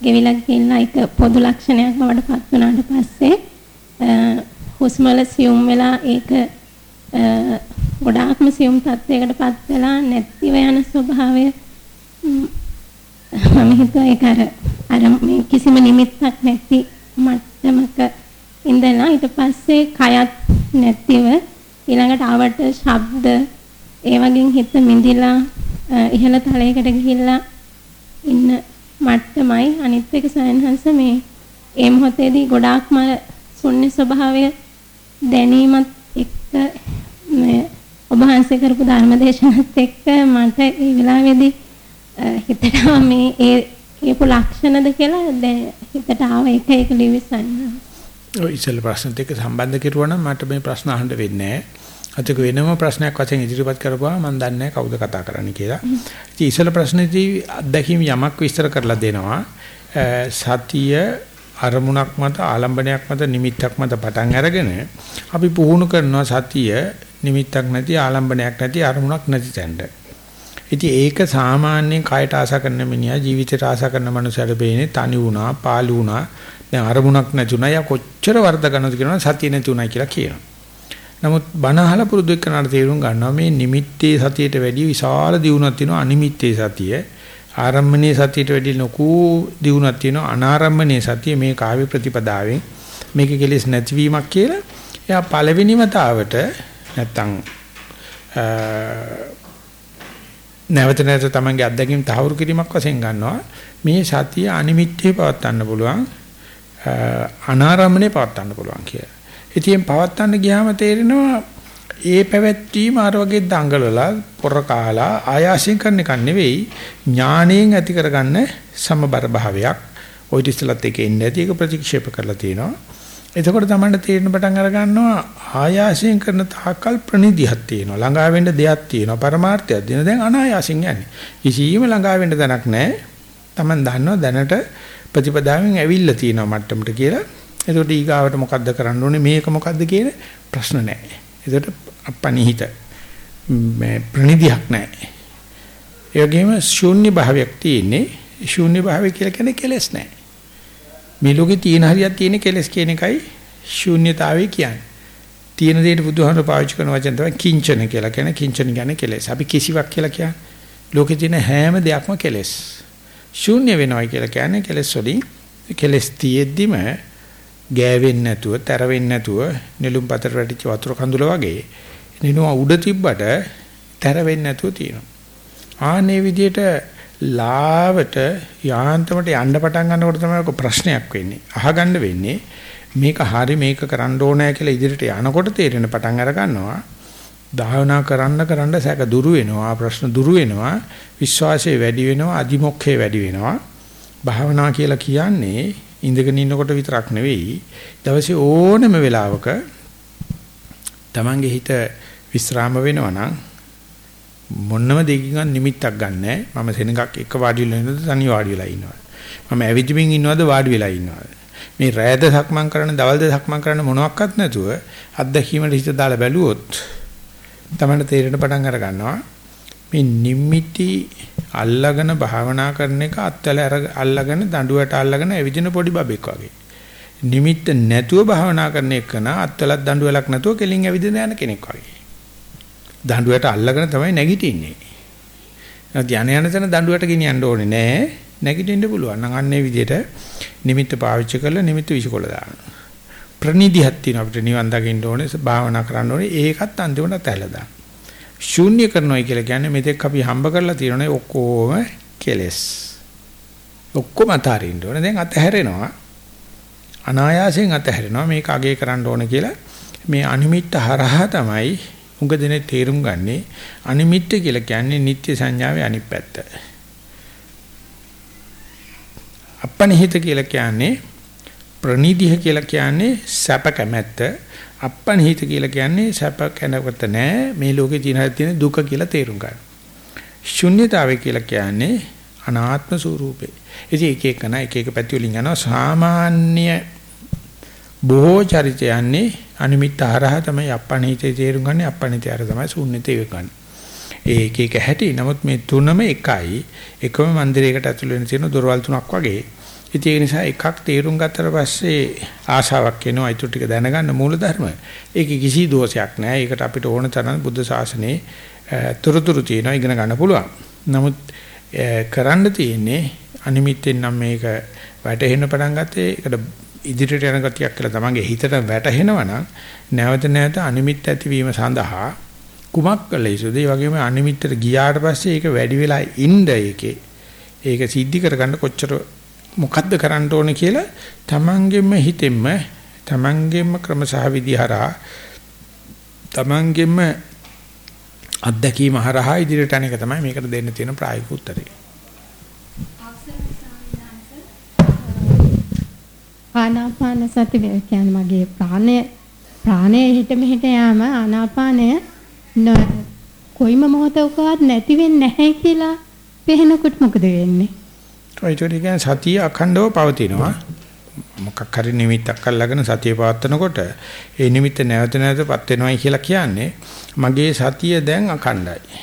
ගෙවිලා ගිහිල්ලා ඒක පොදු ලක්ෂණයක් බවට පත් වුණාට පස්සේ හුස්ම වල සියුම් වෙලා ඒක ගොඩාක්ම සියුම් තත්යකට පත් වෙලා නැතිව යන ස්වභාවය මම හිතුවා ඒක අර අර මේ කිසිම නිමිත්තක් නැති මට්ටමක ඉඳලා ඊට පස්සේ කයත් නැතිව ඊළඟට ආවට ශබ්ද ඒ වගේ හිත මිදිලා ඉහළ තලයකට ගිහිල්ලා ඉන්න මට්ටමයි අනිත් එක සයන්හංශ මේ ඒ මොහොතේදී ගොඩාක්ම ශුන්‍ය ස්වභාවය දැනීමත් එක්ක මේ ඔබ වහන්සේ කරපු ධර්මදේශනත් එක්ක මට ඒ වෙලාවේදී හිතට මේ ඒ කියපු ලක්ෂණද කියලා දැන් හිතට ආව එක එක ලිවිසන්න. ඔය ඉස්සෙල් ප්‍රශ්නත් එක්ක සම්බන්ධ කෙරුවා නම් මට මේ ප්‍රශ්න අහන්න වෙන්නේ නැහැ. අතක වෙනම ප්‍රශ්නයක් වශයෙන් ඉදිරිපත් කරපුවා මම දන්නේ නැහැ කවුද කතා කරන්නේ කියලා. ඉතින් ඉස්සෙල් ප්‍රශ්නේදී අත්දැකීම් යමක් විස්තර කරලා දෙනවා. සතිය අරමුණක් මත ආලම්බනයක් මත නිමිත්තක් මත පටන් අරගෙන අපි පුහුණු කරනවා සතිය නිමිත්තක් නැති ආලම්බනයක් නැති අරමුණක් නැති තැනට. ඉතින් ඒක සාමාන්‍යයෙන් කයට ආසා කරන මිනිහා ජීවිතයට ආසා කරන මනුස්සයට බේනේ තනි වුණා, පාළු වුණා. දැන් අරමුණක් නැතුණා. යා කොච්චර වර්ධ ගන්නවද කියනවා සතිය නැතුණයි කියලා කියනවා. නමුත් බණ අහලා පුරුදු එක්කනට තේරුම් ගන්නවා මේ නිමිත්තේ සතියට වැඩිය විශාල දියුණුවක් තියෙනවා අනිමිත්තේ සතිය. ආරම්මනේ සතියට වැඩිය ලොකු දියුණුවක් තියෙනවා අනාරම්මනේ සතිය මේ කාව්‍ය ප්‍රතිපදාවෙන් මේක කෙලෙස් නැතිවීමක් කියලා එයා පළවෙනිම තාවට නැත්තම් නැවත නැවත තමන්ගේ අත්දැකීම් තහවුරු කිරීමක් වශයෙන් ගන්නවා මේ සතිය අනිමිත්තේ පවත්වන්න පුළුවන් අනාරම්මනේ පවත්වන්න පුළුවන් කියලා. ඉතින් පවත්වන්න ගියාම තේරෙනවා ඒ පැවැත්වීම අර වගේ දඟලලා පොර කාලා ආයාසයෙන් කරන එක නෙවෙයි ඥාණයෙන් ඇති කරගන්න සමබර භාවයක්. ওই ඉස්සලත් එකේ ඉන්නේ නැති එක ප්‍රතික්ෂේප කරලා තියෙනවා. එතකොට තමයි තේරෙන පටන් අර ගන්නවා ආයාසයෙන් කරන තාකල් ප්‍රනිධියක් තියෙනවා. ළඟා වෙන්න දෙයක් තියෙනවා. පරමාර්ථයක් දෙන දැන් අනායාසයෙන් යන්නේ. කිසිම ළඟා වෙන්න තැනක් නැහැ. Taman දන්නවා දැනට ප්‍රතිපදාවෙන් ඇවිල්ලා තියෙනවා මට්ටමට කියලා. එතකොට ඊගාවට මොකද්ද කරන්න ඕනේ මේක මොකද්ද කියන ප්‍රශ්න නැහැ. එතකොට අපනිහිත මේ ප්‍රනිධියක් නැහැ. ඒ වගේම ශූන්‍ය භාවයක් තියෙන්නේ. ශූන්‍ය භාවය කියලා කියන්නේ කෙලෙස් නැහැ. මේ ලෝකේ තියෙන හරියක් තියෙන කෙලෙස් කියන එකයි ශූන්‍යතාවය කියන්නේ. තියෙන දෙයට බුදුහාමර පාවිච්චි කරන වචන තමයි කිංචන කියලා කියන්නේ. කිංචන කියන්නේ කෙලෙස්. අපි කිසිවක් කියලා කියන්නේ. ලෝකේ තියෙන හැම දෙයක්ම කෙලෙස්. ශූන්‍ය වෙනවා කියලා කියන්නේ කෙලෙස් වලින් කෙලෙස් තියෙද්දිම ගෑවෙන්නේ නැතුව, තැර වෙන්නේ නැතුව, නෙළුම් පතර වැටිච්ච වතුර කඳුල වගේ නිනුව උඩ තිබ්බට තැර වෙන්නේ නැතුව තියෙනවා. ආනේ විදිහට ලාවට යාන්තමට යන්න පටන් ගන්නකොට තමයි ඔක ප්‍රශ්නයක් වෙන්නේ. අහගන්න වෙන්නේ මේක හරි මේක කරන්න ඕනෑ කියලා ඉදිරියට යනකොට තේරෙන පටන් අර ගන්නවා. භාවනා කරන්න කරන්න සැක දුරු වෙනවා ප්‍රශ්න දුරු වෙනවා විශ්වාසය වැඩි වෙනවා අදිමොක්ඛේ වැඩි වෙනවා භාවනා කියලා කියන්නේ ඉඳගෙන ඉන්නකොට විතරක් නෙවෙයි. දවසේ ඕනම වෙලාවක තමන්ගේ හිත විස්්‍රාම වෙනවා නම් මොන්නම දෙකින් නිමිත්තක් ගන්නෑ. මම සෙනඟක් එක වාඩි වෙලා ඉන්නවද තනි වාඩි වෙලා ඉන්නවද? මම ඇවිදින්මින් ඉන්නවද වාඩි වෙලා ඉන්නවද? මේ රැයද සක්මන් කරන දවල්ද සක්මන් කරන මොනවත් නැතුව අත්දැකීමට හිත දාලා බැලුවොත් තමයි තේරෙන පටන් අර ගන්නවා. මේ නිමිති අල්ලගෙන භාවනා කරන එක අත්වල අල්ලගෙන දඬුවට අල්ලගෙන එවිදින පොඩි බබෙක් වගේ. නිමිත්ත නැතුව භාවනා කරන එක නා අත්වලක් දඬුවලක් නැතුව කෙලින් ඇවිදින යන කෙනෙක් වගේ. දඬුවට අල්ලගෙන තමයි නැගිටින්නේ. ධ්‍යාන යන තැන දඬුවට ගෙනියන්න ඕනේ නෑ. නැගිටින්න පුළුවන්. නම් අන්නේ විදිහට නිමිත්ත පාවිච්චි කරලා නිමිත්ත විසිකොල දානවා. ප්‍රනිධියක් තියෙනවා අපිට නිවන් දකින්න ඕනේ භාවනා කරන්න ඕනේ ඒකත් අන්තිමට තැලදා. ශූන්‍ය කරනවා කියලා කියන්නේ මෙතෙක් අපි හම්බ කරලා තියෙනනේ ඔක්කොම කෙලස්. ඔක්කොම අතාරින්න ඕනේ දැන් අතහැරෙනවා. අනායාසයෙන් අතහැරෙනවා මේක අගේ කරන්න ඕනේ කියලා මේ අනිමිත්ත හරහා තමයි උඟ දෙනේ තේරුම් ගන්නේ අනිමිත්ත කියලා කියන්නේ නිත්‍ය සංඥාවේ අනිත් පැත්ත. අපනිහිත කියලා කියන්නේ ප්‍රනිධිය කියලා කියන්නේ සැප කැමැත්ත අපනිහිත කියලා කියන්නේ සැප කැමැත්ත නෑ මේ ලෝකේ තියෙන තියෙන දුක කියලා තේරුම් ගන්න. ශුන්්‍යතාවය කියලා කියන්නේ අනාත්ම ස්වરૂපේ. ඉතින් එක එක නා එක එක පැති වලින් යනවා සාමාන්‍ය බොහෝ චරිතයන්නේ අනිමිත් ආරහ තමයි අපනිහිතේ තේරුම් ගන්න අපනිහිතේ ආර තමයි ශුන්්‍යතේ වෙකන්නේ. ඒක එක හැටි නමුත් මේ තුනම එකයි එකම මන්දිරයකට ඇතුළු වෙන තියෙන දොරවල් තුනක් වගේ ඉතින් ඒ නිසා එකක් තේරුම් ගත්තට පස්සේ ආශාවක් එනවා ඊට ටික දැනගන්න මූලධර්ම. ඒකේ කිසි දෝෂයක් නැහැ. ඒකට අපිට ඕන තරම් බුද්ධ ශාසනයේ තුරුතුරු තියෙනවා ඉගෙන ගන්න පුළුවන්. නමුත් කරන්න තියෙන්නේ අනිමිත්තෙන් නම් මේක වැටහෙන්න පටන් ගත්තේ ඒකට ඉදිරියට යන ගතියක් කියලා තමන්ගේ හිතට වැටහෙනවා නම් නැවත නැවත අනිමිත්ත ඇතිවීම සඳහා කුමක් කළ යුතුද? ඒ වගේම අනිමිත්තට ගියාට පස්සේ ඒක වැඩි වෙලා ඉන්න ඒකේ ඒක සිද්ධි කරගන්න කොච්චර මොකද්ද කරන්න ඕනේ කියලා තමන්ගෙම හිතෙන්ම තමන්ගෙම ක්‍රමසහ විදිහරා තමන්ගෙම අත්දැකීම හරහා ඉදිරියට යන එක තමයි මේකට දෙන්න තියෙන ප්‍රායෝගික උත්තරේ. ආනාපාන සති කියන්නේ මගේ ප්‍රාණය ප්‍රාණය හිට මෙහෙට යාම ආනාපානය කොයිම මොහොතකවත් නැති වෙන්නේ නැහැ කියලා පේනකොට මොකද වෙන්නේ? ඒකට කියන්නේ සතිය අඛණ්ඩව පවතිනවා. මොකක් හරි නිමිත්තක් අල්ලගෙන සතිය පවත්නකොට ඒ නිමිත්ත නැවත නැවතපත් වෙනවයි කියලා කියන්නේ මගේ සතිය දැන් අඛණ්ඩයි.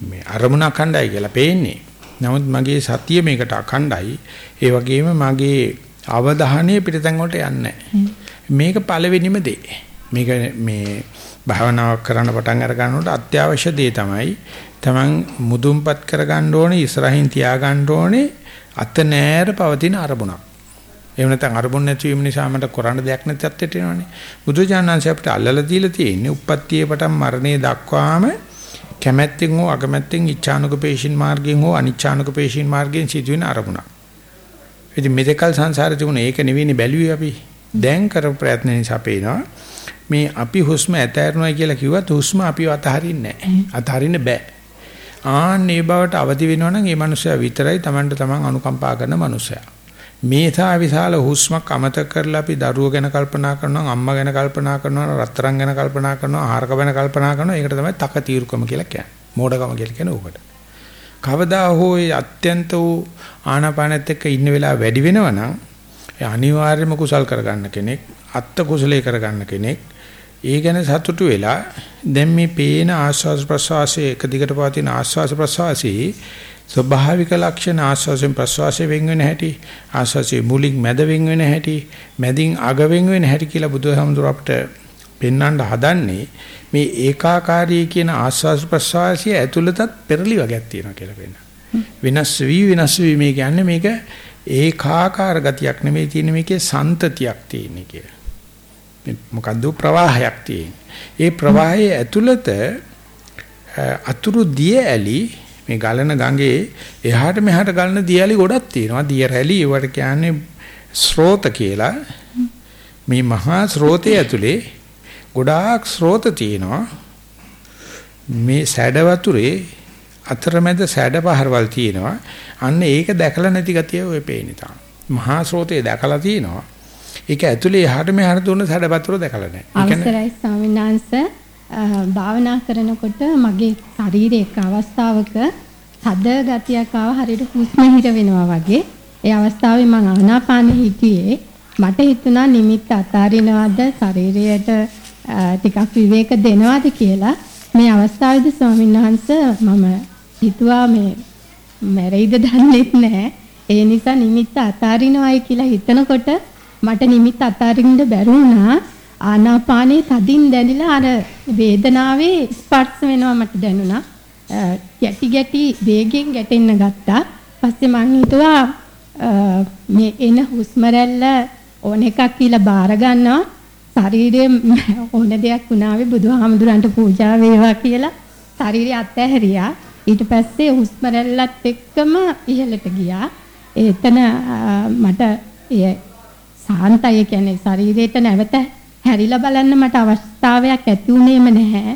මේ අරමුණ අඛණ්ඩයි කියලා පේන්නේ. නමුත් මගේ සතිය මේකට අඛණ්ඩයි. ඒ වගේම මගේ අවධානය පිටතෙන් වලට යන්නේ මේක පළවෙනිම දේ. මේක මේ භාවනාවක් කරන්න පටන් අර ගන්නකොට අත්‍යවශ්‍ය දේ තමයි Taman මුදුන්පත් කරගන්න ඕනේ ඉස්සරහින් තියාගන්න ඕනේ අත නෑර පවතින අරමුණක්. එහෙම නැත්නම් අරමුණ නැති වීම නිසා මට කරන්න දෙයක් නැති තත්ත්වයට එනවනේ. බුදුජානනාංශය අපිට අල්ලලා දීලා තියෙන්නේ උප්පත්තියේ පටන් මරණය දක්වාම කැමැත්තෙන් හෝ අකමැත්තෙන් ඉච්ඡානුකපේෂින් මාර්ගයෙන් හෝ අනිච්ඡානුකපේෂින් මාර්ගයෙන් සිදුවෙන අරමුණක්. ඉතින් මෙතකල් සංසාරේ තිබුණ ඒක නෙවෙයිනේ බැලුවේ අපි. දැන් කරපු ප්‍රයත්න නිසා පේනවා මේ අපි හුස්ම ඇතෑරනවා කියලා කිව්වත් හුස්ම අපිව අතහරින්නේ නැහැ. අතහරින්න බෑ. ආන්නේ බවට අවදි වෙනවා නම් ඒ මනුස්සයා විතරයි Tamanට Taman අනුකම්පා කරන මනුස්සයා. මේසා විශාල හුස්මක් අමතක කරලා අපි දරුවෝ ගැන කල්පනා කරනවා අම්මා ගැන කල්පනා කරනවා රත්තරන් ගැන කල්පනා කරනවා ආහාරක ගැන කල්පනා කරනවා ඒකට තමයි තක తీරුකම කියලා කියන්නේ. මෝඩකම කියලා කියන උකට. කවදා හෝ අත්‍යන්ත වූ ආනාපානෙත් එක්ක ඉන්න වෙලාව වැඩි වෙනවා නම් ඒ අනිවාර්යයෙන්ම කුසල් කරගන්න කෙනෙක් අත්ත කුසලයේ කරගන්න කෙනෙක් ඒ ගැන සතුටු වෙලා දැන් මේ පේන ආස්වාද ප්‍රසවාසයේ එක දිගට පවතින ආස්වාද ප්‍රසවාසයේ ස්වභාවික ලක්ෂණ ආස්වාසයෙන් ප්‍රසවාසයෙන් වෙන් වෙන හැටි ආස්වාසයේ මුලින් මැද වෙන් වෙන හැටි මැදින් අග වෙන් වෙන හැටි කියලා බුදුහාමුදුර අපිට පෙන්වන්න හදන්නේ මේ ඒකාකාරී කියන ආස්වාද ප්‍රසවාසය ඇතුළතත් පෙරලි වගේක් තියෙනවා කියලා පෙන්නන. වෙනස් වී වෙනස් වී මේ කියන්නේ මේක ඒකාකාර ගතියක් නෙමෙයි තියෙන මේකේ සන්තතියක් තියෙන කියලා. මොකද්ද ප්‍රවාහයක් තියෙන. ඒ ප්‍රවාහයේ ඇතුළත අතුරු දිය ඇලි මේ ගලන ගඟේ එහාට මෙහාට ගලන දිය ඇලි ගොඩක් තියෙනවා. දිය රැලි ඒවට කියන්නේ ස්රෝත කියලා. මේ මහා ස්රෝතය ඇතුලේ ගොඩාක් ස්රෝත තියෙනවා. මේ සැඩ වතුරේ අතරමැද සැඩ පහරවල් තියෙනවා. අන්න ඒක දැකලා නැති ගතිය ඔය පේන්නේ තාම. මහා ස්රෝතේ දැකලා තියෙනවා. ඒක ඇතුලේ එහාට මෙහාට දුන්න සැඩ වතුර දැකලා නැහැ. අවසරයි ස්වාමීන් වහන්සේ භාවනා කරනකොට මගේ ශරීරයේ එක් අවස්ථාවක තද ගතියක් ආව හරියට හුස්ම හිර වෙනවා වගේ. ඒ අවස්ථාවේ මම ආනාපානෙ හිටියේ මට හිතුණා නිමිත්ත අතාරිනවද ශරීරයට ටිකක් විවේක දෙනවද කියලා මේ අවස්ථාවේදී ස්වාමීන් වහන්සේ මම හිතුවා මේ මැරෙයිද දන්නේත් නැහැ. ඒ නිසා නිමිත්ත අතාරිනවයි කියලා හිතනකොට මට නිමිත්ත අතාරින්න බැරි වුණා. ආනාපානේ තදින් දැනිලා අර වේදනාවේ ස්පර්ශ වෙනවා මට දැනුණා. ගැටි ගැටි වේගෙන් ගැටෙන්න ගත්තා. පස්සේ මං හිතුවා මේ එන හුස්ම රැල්ල ඕන එකක් කියලා බාර ගන්නවා. ශරීරයේ ඕන දෙයක් වුණාවේ බුදුහාමුදුරන්ට පූජා වේවා කියලා ශරීරය අත්හැරියා. ඊට පස්සේ හුස්ම රැල්ලත් එක්කම ඉහළට ගියා. එතන මට සාන්තය කියන්නේ ශරීරයට නැවත හැරිලා බලන්න මට අවස්ථාවක් ඇති වුණේම නැහැ.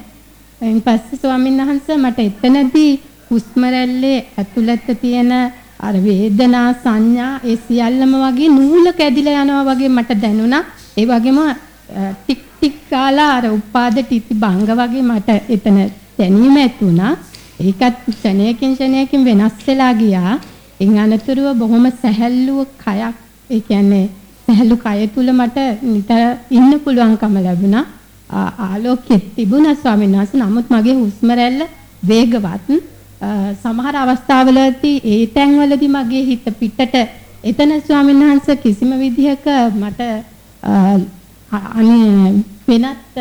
එයින් පස්සේ ස්වාමීන් වහන්සේ මට එතනදී හුස්ම රැල්ලේ ඇතුළත තියෙන අර වේදනා සංඥා ඒ සියල්ලම වගේ නූලක ඇදිලා යනවා වගේ මට දැනුණා. ඒ වගේම ටික් ටික් කාලා අර උපාද ටිති භංග වගේ මට එතන දැනීම ඇති වුණා. ඒකත් ක්ෂණයකින් ක්ෂණයකින් වෙනස් වෙලා ගියා. ඉන් අනතුරුව බොහොම සැහැල්ලුව කයක් ඒ කියන්නේ සැහැල්ලු කය තුල මට නිතර ඉන්න පුළුවන්කම ලැබුණා. ආලෝකෙත් තිබුණා ස්වාමීන් වහන්සේ. නමුත් මගේ හුස්ම රැල්ල වේගවත්. සමහර අවස්ථාවලදී ඒ තැන්වලදී මගේ හිත පිටට එතන ස්වාමීන් වහන්සේ කිසිම විදිහක මට අනේ වෙනත්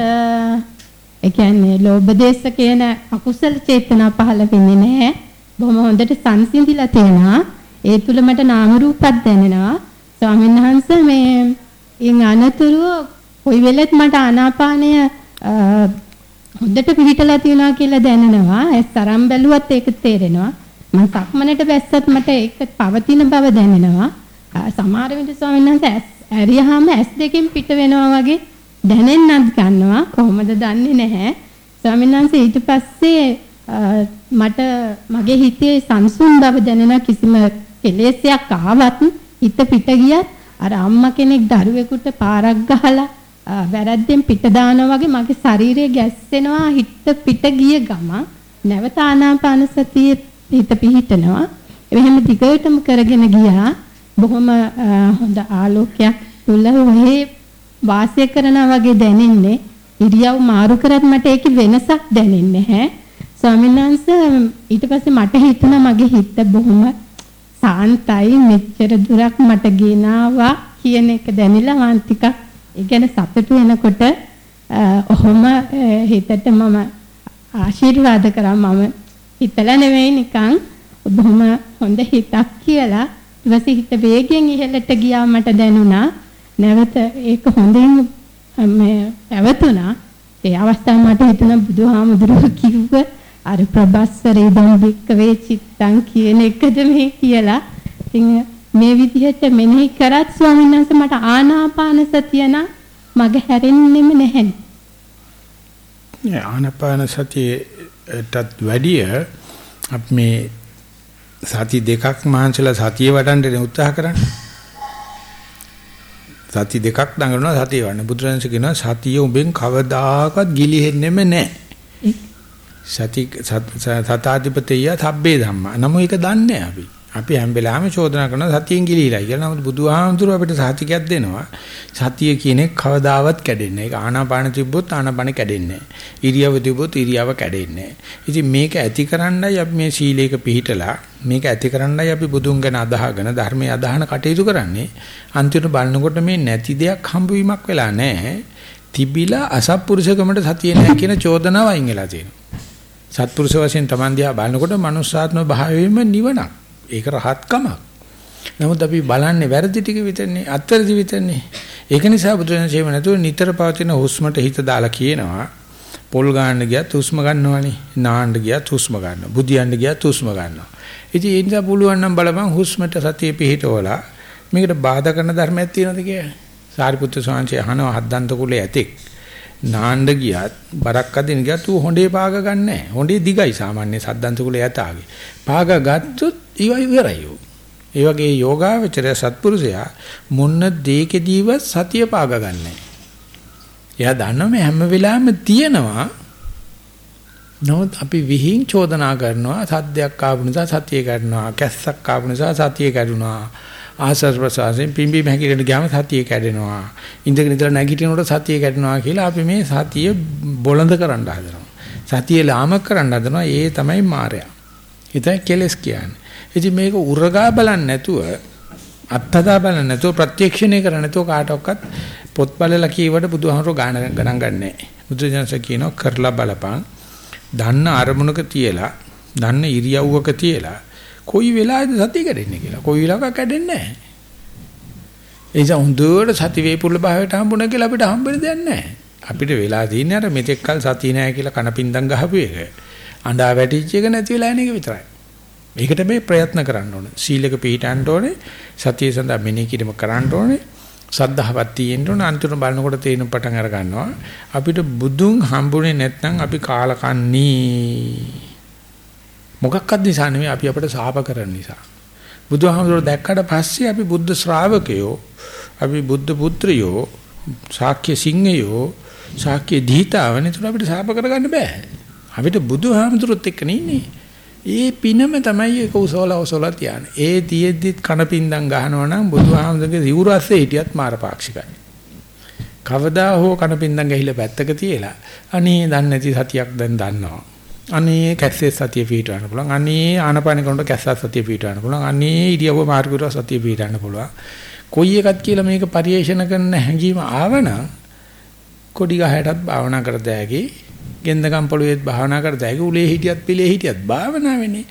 ඒ කියන්නේ ලෝභ දේශ කියන අකුසල චේතනා පහළ වෙන්නේ නැහැ. බොහොම හොඳට සංසිඳිලා තියෙනවා. ඒ තුල මට නාම රූපත් දැනෙනවා. ස්වාමීන් වහන්සේ මේ ඉන් අනතුරුව කොයි වෙලෙත් මට ආනාපානය හොඳට පිළිටලා තියෙනවා කියලා දැනෙනවා. ඒ තරම් බැලුවත් ඒක තේරෙනවා. මම සක්මනට බැස්සත් මට ඒක පවතින බව දැනෙනවා. සමහර විට ස්වාමීන් වහන්සේ ඇරියාම ඇස් දෙකෙන් පිට වෙනවා වගේ දැනෙන්නත් ගන්නවා. කොහොමද දන්නේ නැහැ. ස්වාමීන් වහන්සේ ඊට පස්සේ මට මගේ හිතේ සංසුන් බව දැනෙන කිසිම කෙලෙසයක් ආවත් හිත පිට ගියත් අර අම්මා කෙනෙක් දරුවෙකුට පාරක් ගහලා වැරද්දෙන් පිට දානවා වගේ මගේ ශරීරය ගැස්සෙනවා හිත පිට ගිය ගමන් නැවත ආනාපාන සතියේ හිත පිහිටනවා. එහෙම දිගටම කරගෙන ගියා. බොහොම හොඳ ආලෝකයක් තුල ඔහේ වාසය කරනා වගේ දැනෙන්නේ. ඉරියව් මාරු කරත් මට ඒකේ වෙනසක් දැනෙන්නේ නැහැ. ස්වාමීන් වහන්සේ ඊට පස්සේ මට හිතුණා මගේ හිත බොහොම සාන්තයි මෙච්චර දුරක් මට ගෙනාවා කියන එක දැනෙලා මම ටිකක් ඒ කියන්නේ සතුටු වෙනකොට ඔහොම හිතට මම ආශිර්වාද කරා. මම හිතලා නෙවෙයි නිකන් බොහොම හොඳ හිතක් කියලා ඊපස්සේ හිත වේගෙන් ඉහළට ගියා මට දැනුණා. නැවත ඒක හොඳින් මේ පැවතුණා. ඒ අවස්ථාව මට හිතුණා බුදුහාමුදුරුවෝ කිව්ව අර ප්‍රබස්සරේ දම් බික්කවේ චිත්තං කියන එකද මේ කියලා. ඉතින් මේ විදිහට මෙනෙහි කරත් ස්වාමීන් වහන්සේ මට ආනාපාන සතිය නම් මග හැරෙන්නෙම නැහැ. නෑ ආනපාන සතියටත් වැඩිය අපි මේ සති දෙකක් මහන්සලා සතිය වඩන්න උත්සාහ කරන්නේ. සති දෙකක් දඟලනවා සතිය වඩන්න. බුදුරජාණන් කියනවා සතිය උඹෙන් කවදාකවත් ගිලිහෙන්නෙම නැහැ. සති සතාධිපතිය තබ්බේ ධම්මා. නම ඒක දන්නේ අපි. අපි හැම වෙලාවෙම චෝදනා කරනවා සතියෙන් ගිලීලා කියලා. නමුත් බුදුහාමුදුරුව අපිට සාතිකයක් දෙනවා. සතිය කියන එක කවදාවත් කැඩෙන්නේ නැහැ. ඒක ආනාපාන තිබ්බොත් ආනාපාන කැඩෙන්නේ නැහැ. ඉරියව්ව තිබ්බොත් ඉරියව්ව කැඩෙන්නේ නැහැ. ඉතින් මේක ඇතිකරන්නයි අපි මේ සීලේක පිළිහිටලා මේක ඇතිකරන්නයි අපි බුදුන් ගැන අදහගෙන ධර්මයේ අදහන කටයුතු කරන්නේ. අන්තිමට බලනකොට මේ නැති දෙයක් හම්බවීමක් වෙලා නැහැ. තිබිලා අසත්පුරුෂකමට සතිය නැහැ කියන චෝදනාව අයින් වෙලා තියෙනවා. සත්පුරුෂ වශයෙන් Taman දිහා බලනකොට මනුස්සාත්ම භාවයෙම නිවනක්. ඒක රහත්කමක්. නමුත් අපි බලන්නේ වැරදි ටික විතරනේ අත්වැරදි විතරනේ. ඒක නිසා බුදුරජාණන් නැතුව නිතර පවතින හුස්මට හිත දාලා කියනවා පොල් ගන්න ගියත් හුස්ම ගන්නවනේ. නාන්න ගියත් හුස්ම ගන්නවා. බුදියන්න ගියත් හුස්ම ගන්නවා. ඉතින් ඒ නිසා පුළුවන් නම් බලපන් හුස්මට සතිය පිහිටවලා මේකට බාධා කරන ධර්මයක් තියෙනවද කියලා. සාරිපුත්‍ර ස්වාමීන් අහනවා හද්දන්ත කුලේ ඇතෙක්. නාන්න ගියත් බරක් අදින ගියත් ඌ හොඬේ පාග ගන්නෑ. හොඬේ දිගයි සාමාන්‍ය සද්දන්ත කුලේ ඇතාගේ. පාග ගත්තොත් ඉවයි ඉවරයි ඌ. ඒ වගේ යෝගාවචරය සත්පුරුෂයා මොන්න දෙයකදීව සතිය පාග ගන්නෑ. එයා දන්නවා මේ හැම වෙලාවෙම තියෙනවා. නමුත් අපි විහිං චෝදනා කරනවා සද්දයක් ආපු නිසා සතිය කරනවා කැස්සක් ආපු නිසා සතිය කැඩුනා ආසස් ප්‍රසාසෙන් පිම්බි මහැකිලෙන ගියාම සතිය කැඩෙනවා. ඉඳගෙන ඉඳලා නැගිටිනකොට සතිය කැඩෙනවා කියලා අපි මේ සතිය බොළඳ කරන්න හදනවා. සතිය ලාමක කරන්න හදනවා. ඒ තමයි මායя. හිතයි කෙලස් කියන්නේ. ඉතින් මේක උරගා බලන්න නැතුව අත්හදා බලන්න නැතුව ප්‍රත්‍යක්ෂණය කරන්න නැතුව කාටවත් පොත් බලලා කියවට බුදුහාමරෝ ගාන ගණන් ගන්නෑ. බුදුජානක කියනවා කරලා බලපන්. දන්න අරමුණක තියලා දන්න ඉරියව්වක තියලා කොයි වෙලාවද සතිය කැඩෙන්නේ කියලා. කොයි වෙලාවක කැඩෙන්නේ නැහැ. ඒ නිසා හොඳට සති වේපුල්ල භාවයට හම්බුණා කියලා අපිට හම්බෙන්න දෙයක් නැහැ. අපිට වෙලා තියෙන්නේ අර මෙතෙක් කල සතිය නැහැ කියලා කනපින්දම් ගහපු එක. අඬා වැටිච්ච එක නැති වෙලා යන එක විතරයි. මේකට මේ ප්‍රයත්න කරන්න ඕනේ. සීලක පිළිටන්න ඕනේ. සතිය සඳහා මෙනෙහි කිරීම කරන්න ඕනේ. සද්ධාවක් තියෙන්න ඕන අන්තිම බලනකොට තේරෙන පටන් අර ගන්නවා අපිට බුදුන් හම්බුනේ නැත්නම් අපි කාලකන්නේ මොකක්වත් නිසා නෙමෙයි අපි අපිට සාප කරන නිසා. බුදුහාමුදුරුවෝ දැක්කට පස්සේ අපි බුද්ධ ශ්‍රාවකයෝ, අපි බුද්ධ පුත්‍රයෝ, ශාක්‍ය සිංහයෝ, ශාක්‍ය දීතාවනේ තුන අපිට සාප කරගන්න බෑ. අපිට බුදුහාමුදුරුවොත් එක්ක නෙන්නේ. ඒ පිනම තමයි ඒක උසවලා උසවලා තියන්නේ. ඒ තියෙද්දිත් කනපින්දම් ගහනවා නම් බුදුහාමුදුරගේ සිවුරස්සේ හිටියත් මාරපාක්ෂිකයි. කවදා හෝ කනපින්දම් ගහිලා පැත්තක තියලා අනේ දන්නේ නැති සතියක් දැන් දන්නවා. අනේ කැස්සේ සතිය පිටවන්න පුළුවන්. අනේ ආනපාන කරනකොට කැස්සා සතිය පිටවන්න පුළුවන්. අනේ ඉරියව්ව මාර්ගුර සතිය පිටවන්න පුළුවන්. කොයි එකක් කියලා මේක පරිේෂණ කරන හැඟීම ආවනම් කොඩි ගහයටත් භාවනා කර දෑකි. ගෙන්දගම් පොළුවේත් භාවනා කර දෑකි. උලේ හිටියත් පිලේ හිටියත් භාවනා වෙන්නේ.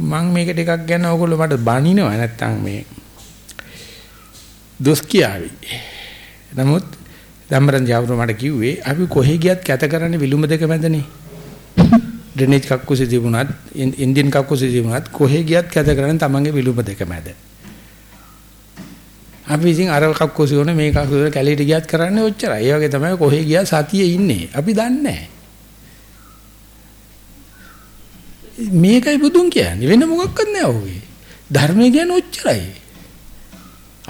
මම මේක ටිකක් ගැන ඕගොල්ලෝ මට බනිනවා නැත්තම් මේ දොස් කියාවි. නමුත් ධම්මරන් ජාවරු මට කිව්වේ අපි කොහෙ ගියත් කැත කරන්නේ විලුඹ දෙක මැදනේ. ඩ්‍රේනේජ් කක්කුසි තිබුණත් ඉන්දියන් කක්කුසි තිබුණත් කොහෙ ගියත් කැද කරන්නේ තමන්ගේ විලුඹ දෙක මැද. අපි ඉතින් අර කක්කුසි වුණ මේ කක්කුසි කැලීට ගියත් කරන්නේ ඔච්චරයි. ඒ වගේ තමයි කොහෙ ගියා සතියේ ඉන්නේ. අපි දන්නේ මේකයි බුදුන් කියන්නේ වෙන මොකක්වත් නෑ ඔහුගේ. ධර්මය කියන්නේ ඔච්චරයි.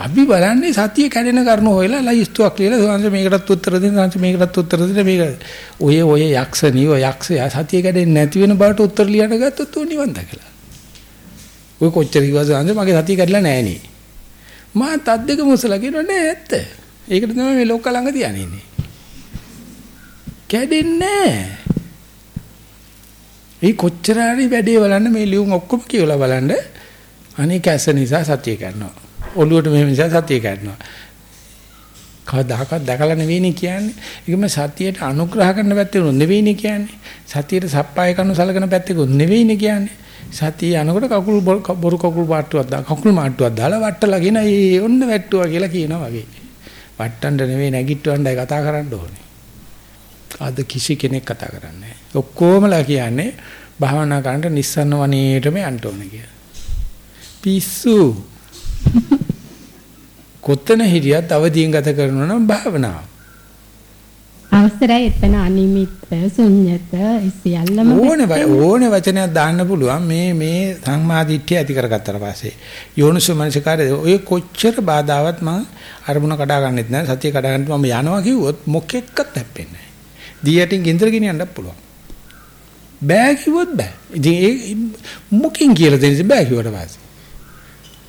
අපි බලන්නේ සතිය කැඩෙන කරුණු හොයලා ලයිස්තුවක් ලියලා සංස මේකටත් උත්තර දෙන්න සංස මේකටත් උත්තර දෙන්න මේක ඔය ඔය යක්ෂණී ඔය යක්ෂයා සතිය කැඩෙන්නේ නැති වෙන බාට උත්තර ලියන්න ගත්තොත් උන් නිවන් දකලා. ඔය කොච්චර කිව්වද සංස මගේ සතිය කැඩලා නැහැ නේ. මා තත් දෙක මුසලා කියනවා නෑ ඇත්ත. ඒකට තමයි මේ ලෝක ළඟ තියන්නේ ඉන්නේ. කැඩෙන්නේ ඒ කොච්චර හරි වැඩේ බලන්න මේ ලියුම් ඔක්කොම කියලා බලන්න අනේ කැස නිසා සතිය කරනවා. ඔළුවට මෙහෙම නිසා සතිය ගන්නවා. කවදාකවත් දැකලා නෙවෙයිනේ කියන්නේ. ඒකම සතියට අනුග්‍රහ කරන පැත්තේ උන නෙවෙයිනේ කියන්නේ. සතියට සප්පාය කරන සලකන පැත්තේ උන නෙවෙයිනේ කියන්නේ. සතිය යනකොට කකුල් බොරු කකුල් පාට්ටුවක් දා කකුල් මාට්ටුවක් දාලා වට්ටලාගෙන ඒ ඔන්න වැට්ටුවා කියලා කියනවා වගේ. වට්ටන්න නෙවෙයි නැගිටවන්නයි කතා කරන්න ඕනේ. අද කිසි කෙනෙක් කතා කරන්නේ නැහැ. ඔක්කොමලා කියන්නේ භාවනා කරන්න නිස්සන්න වනේටම යන්න ඕනේ කියලා. පිස්සු <laughs> කොතන හිටියත් අවදීන් ගත කරනවා නම් භාවනාව. අවසරයි එතන අනිමිත් ශුන්්‍යත සියල්ලම ඕනේ ඕනේ වචනයක් දාන්න පුළුවන්. මේ මේ සංමාදිට්ඨිය ඇති කරගත්තට පස්සේ. යෝනිසෝ මනසිකාරය ඔය කොච්චර බාධාවත් මම අරමුණ කඩා ගන්නෙත් නැහැ. සතිය කඩා ගන්නත් මම යනවා කිව්වොත් මොකෙක්වත් හැප්පෙන්නේ නැහැ. දී යටින් ගින්දර ගෙනියන්නත් පුළුවන්. බෑ කිව්වොත් බෑ. ඉතින් ඒ මොකෙන් කියලා දෙන්නේ බෑ කිව්වට පස්සේ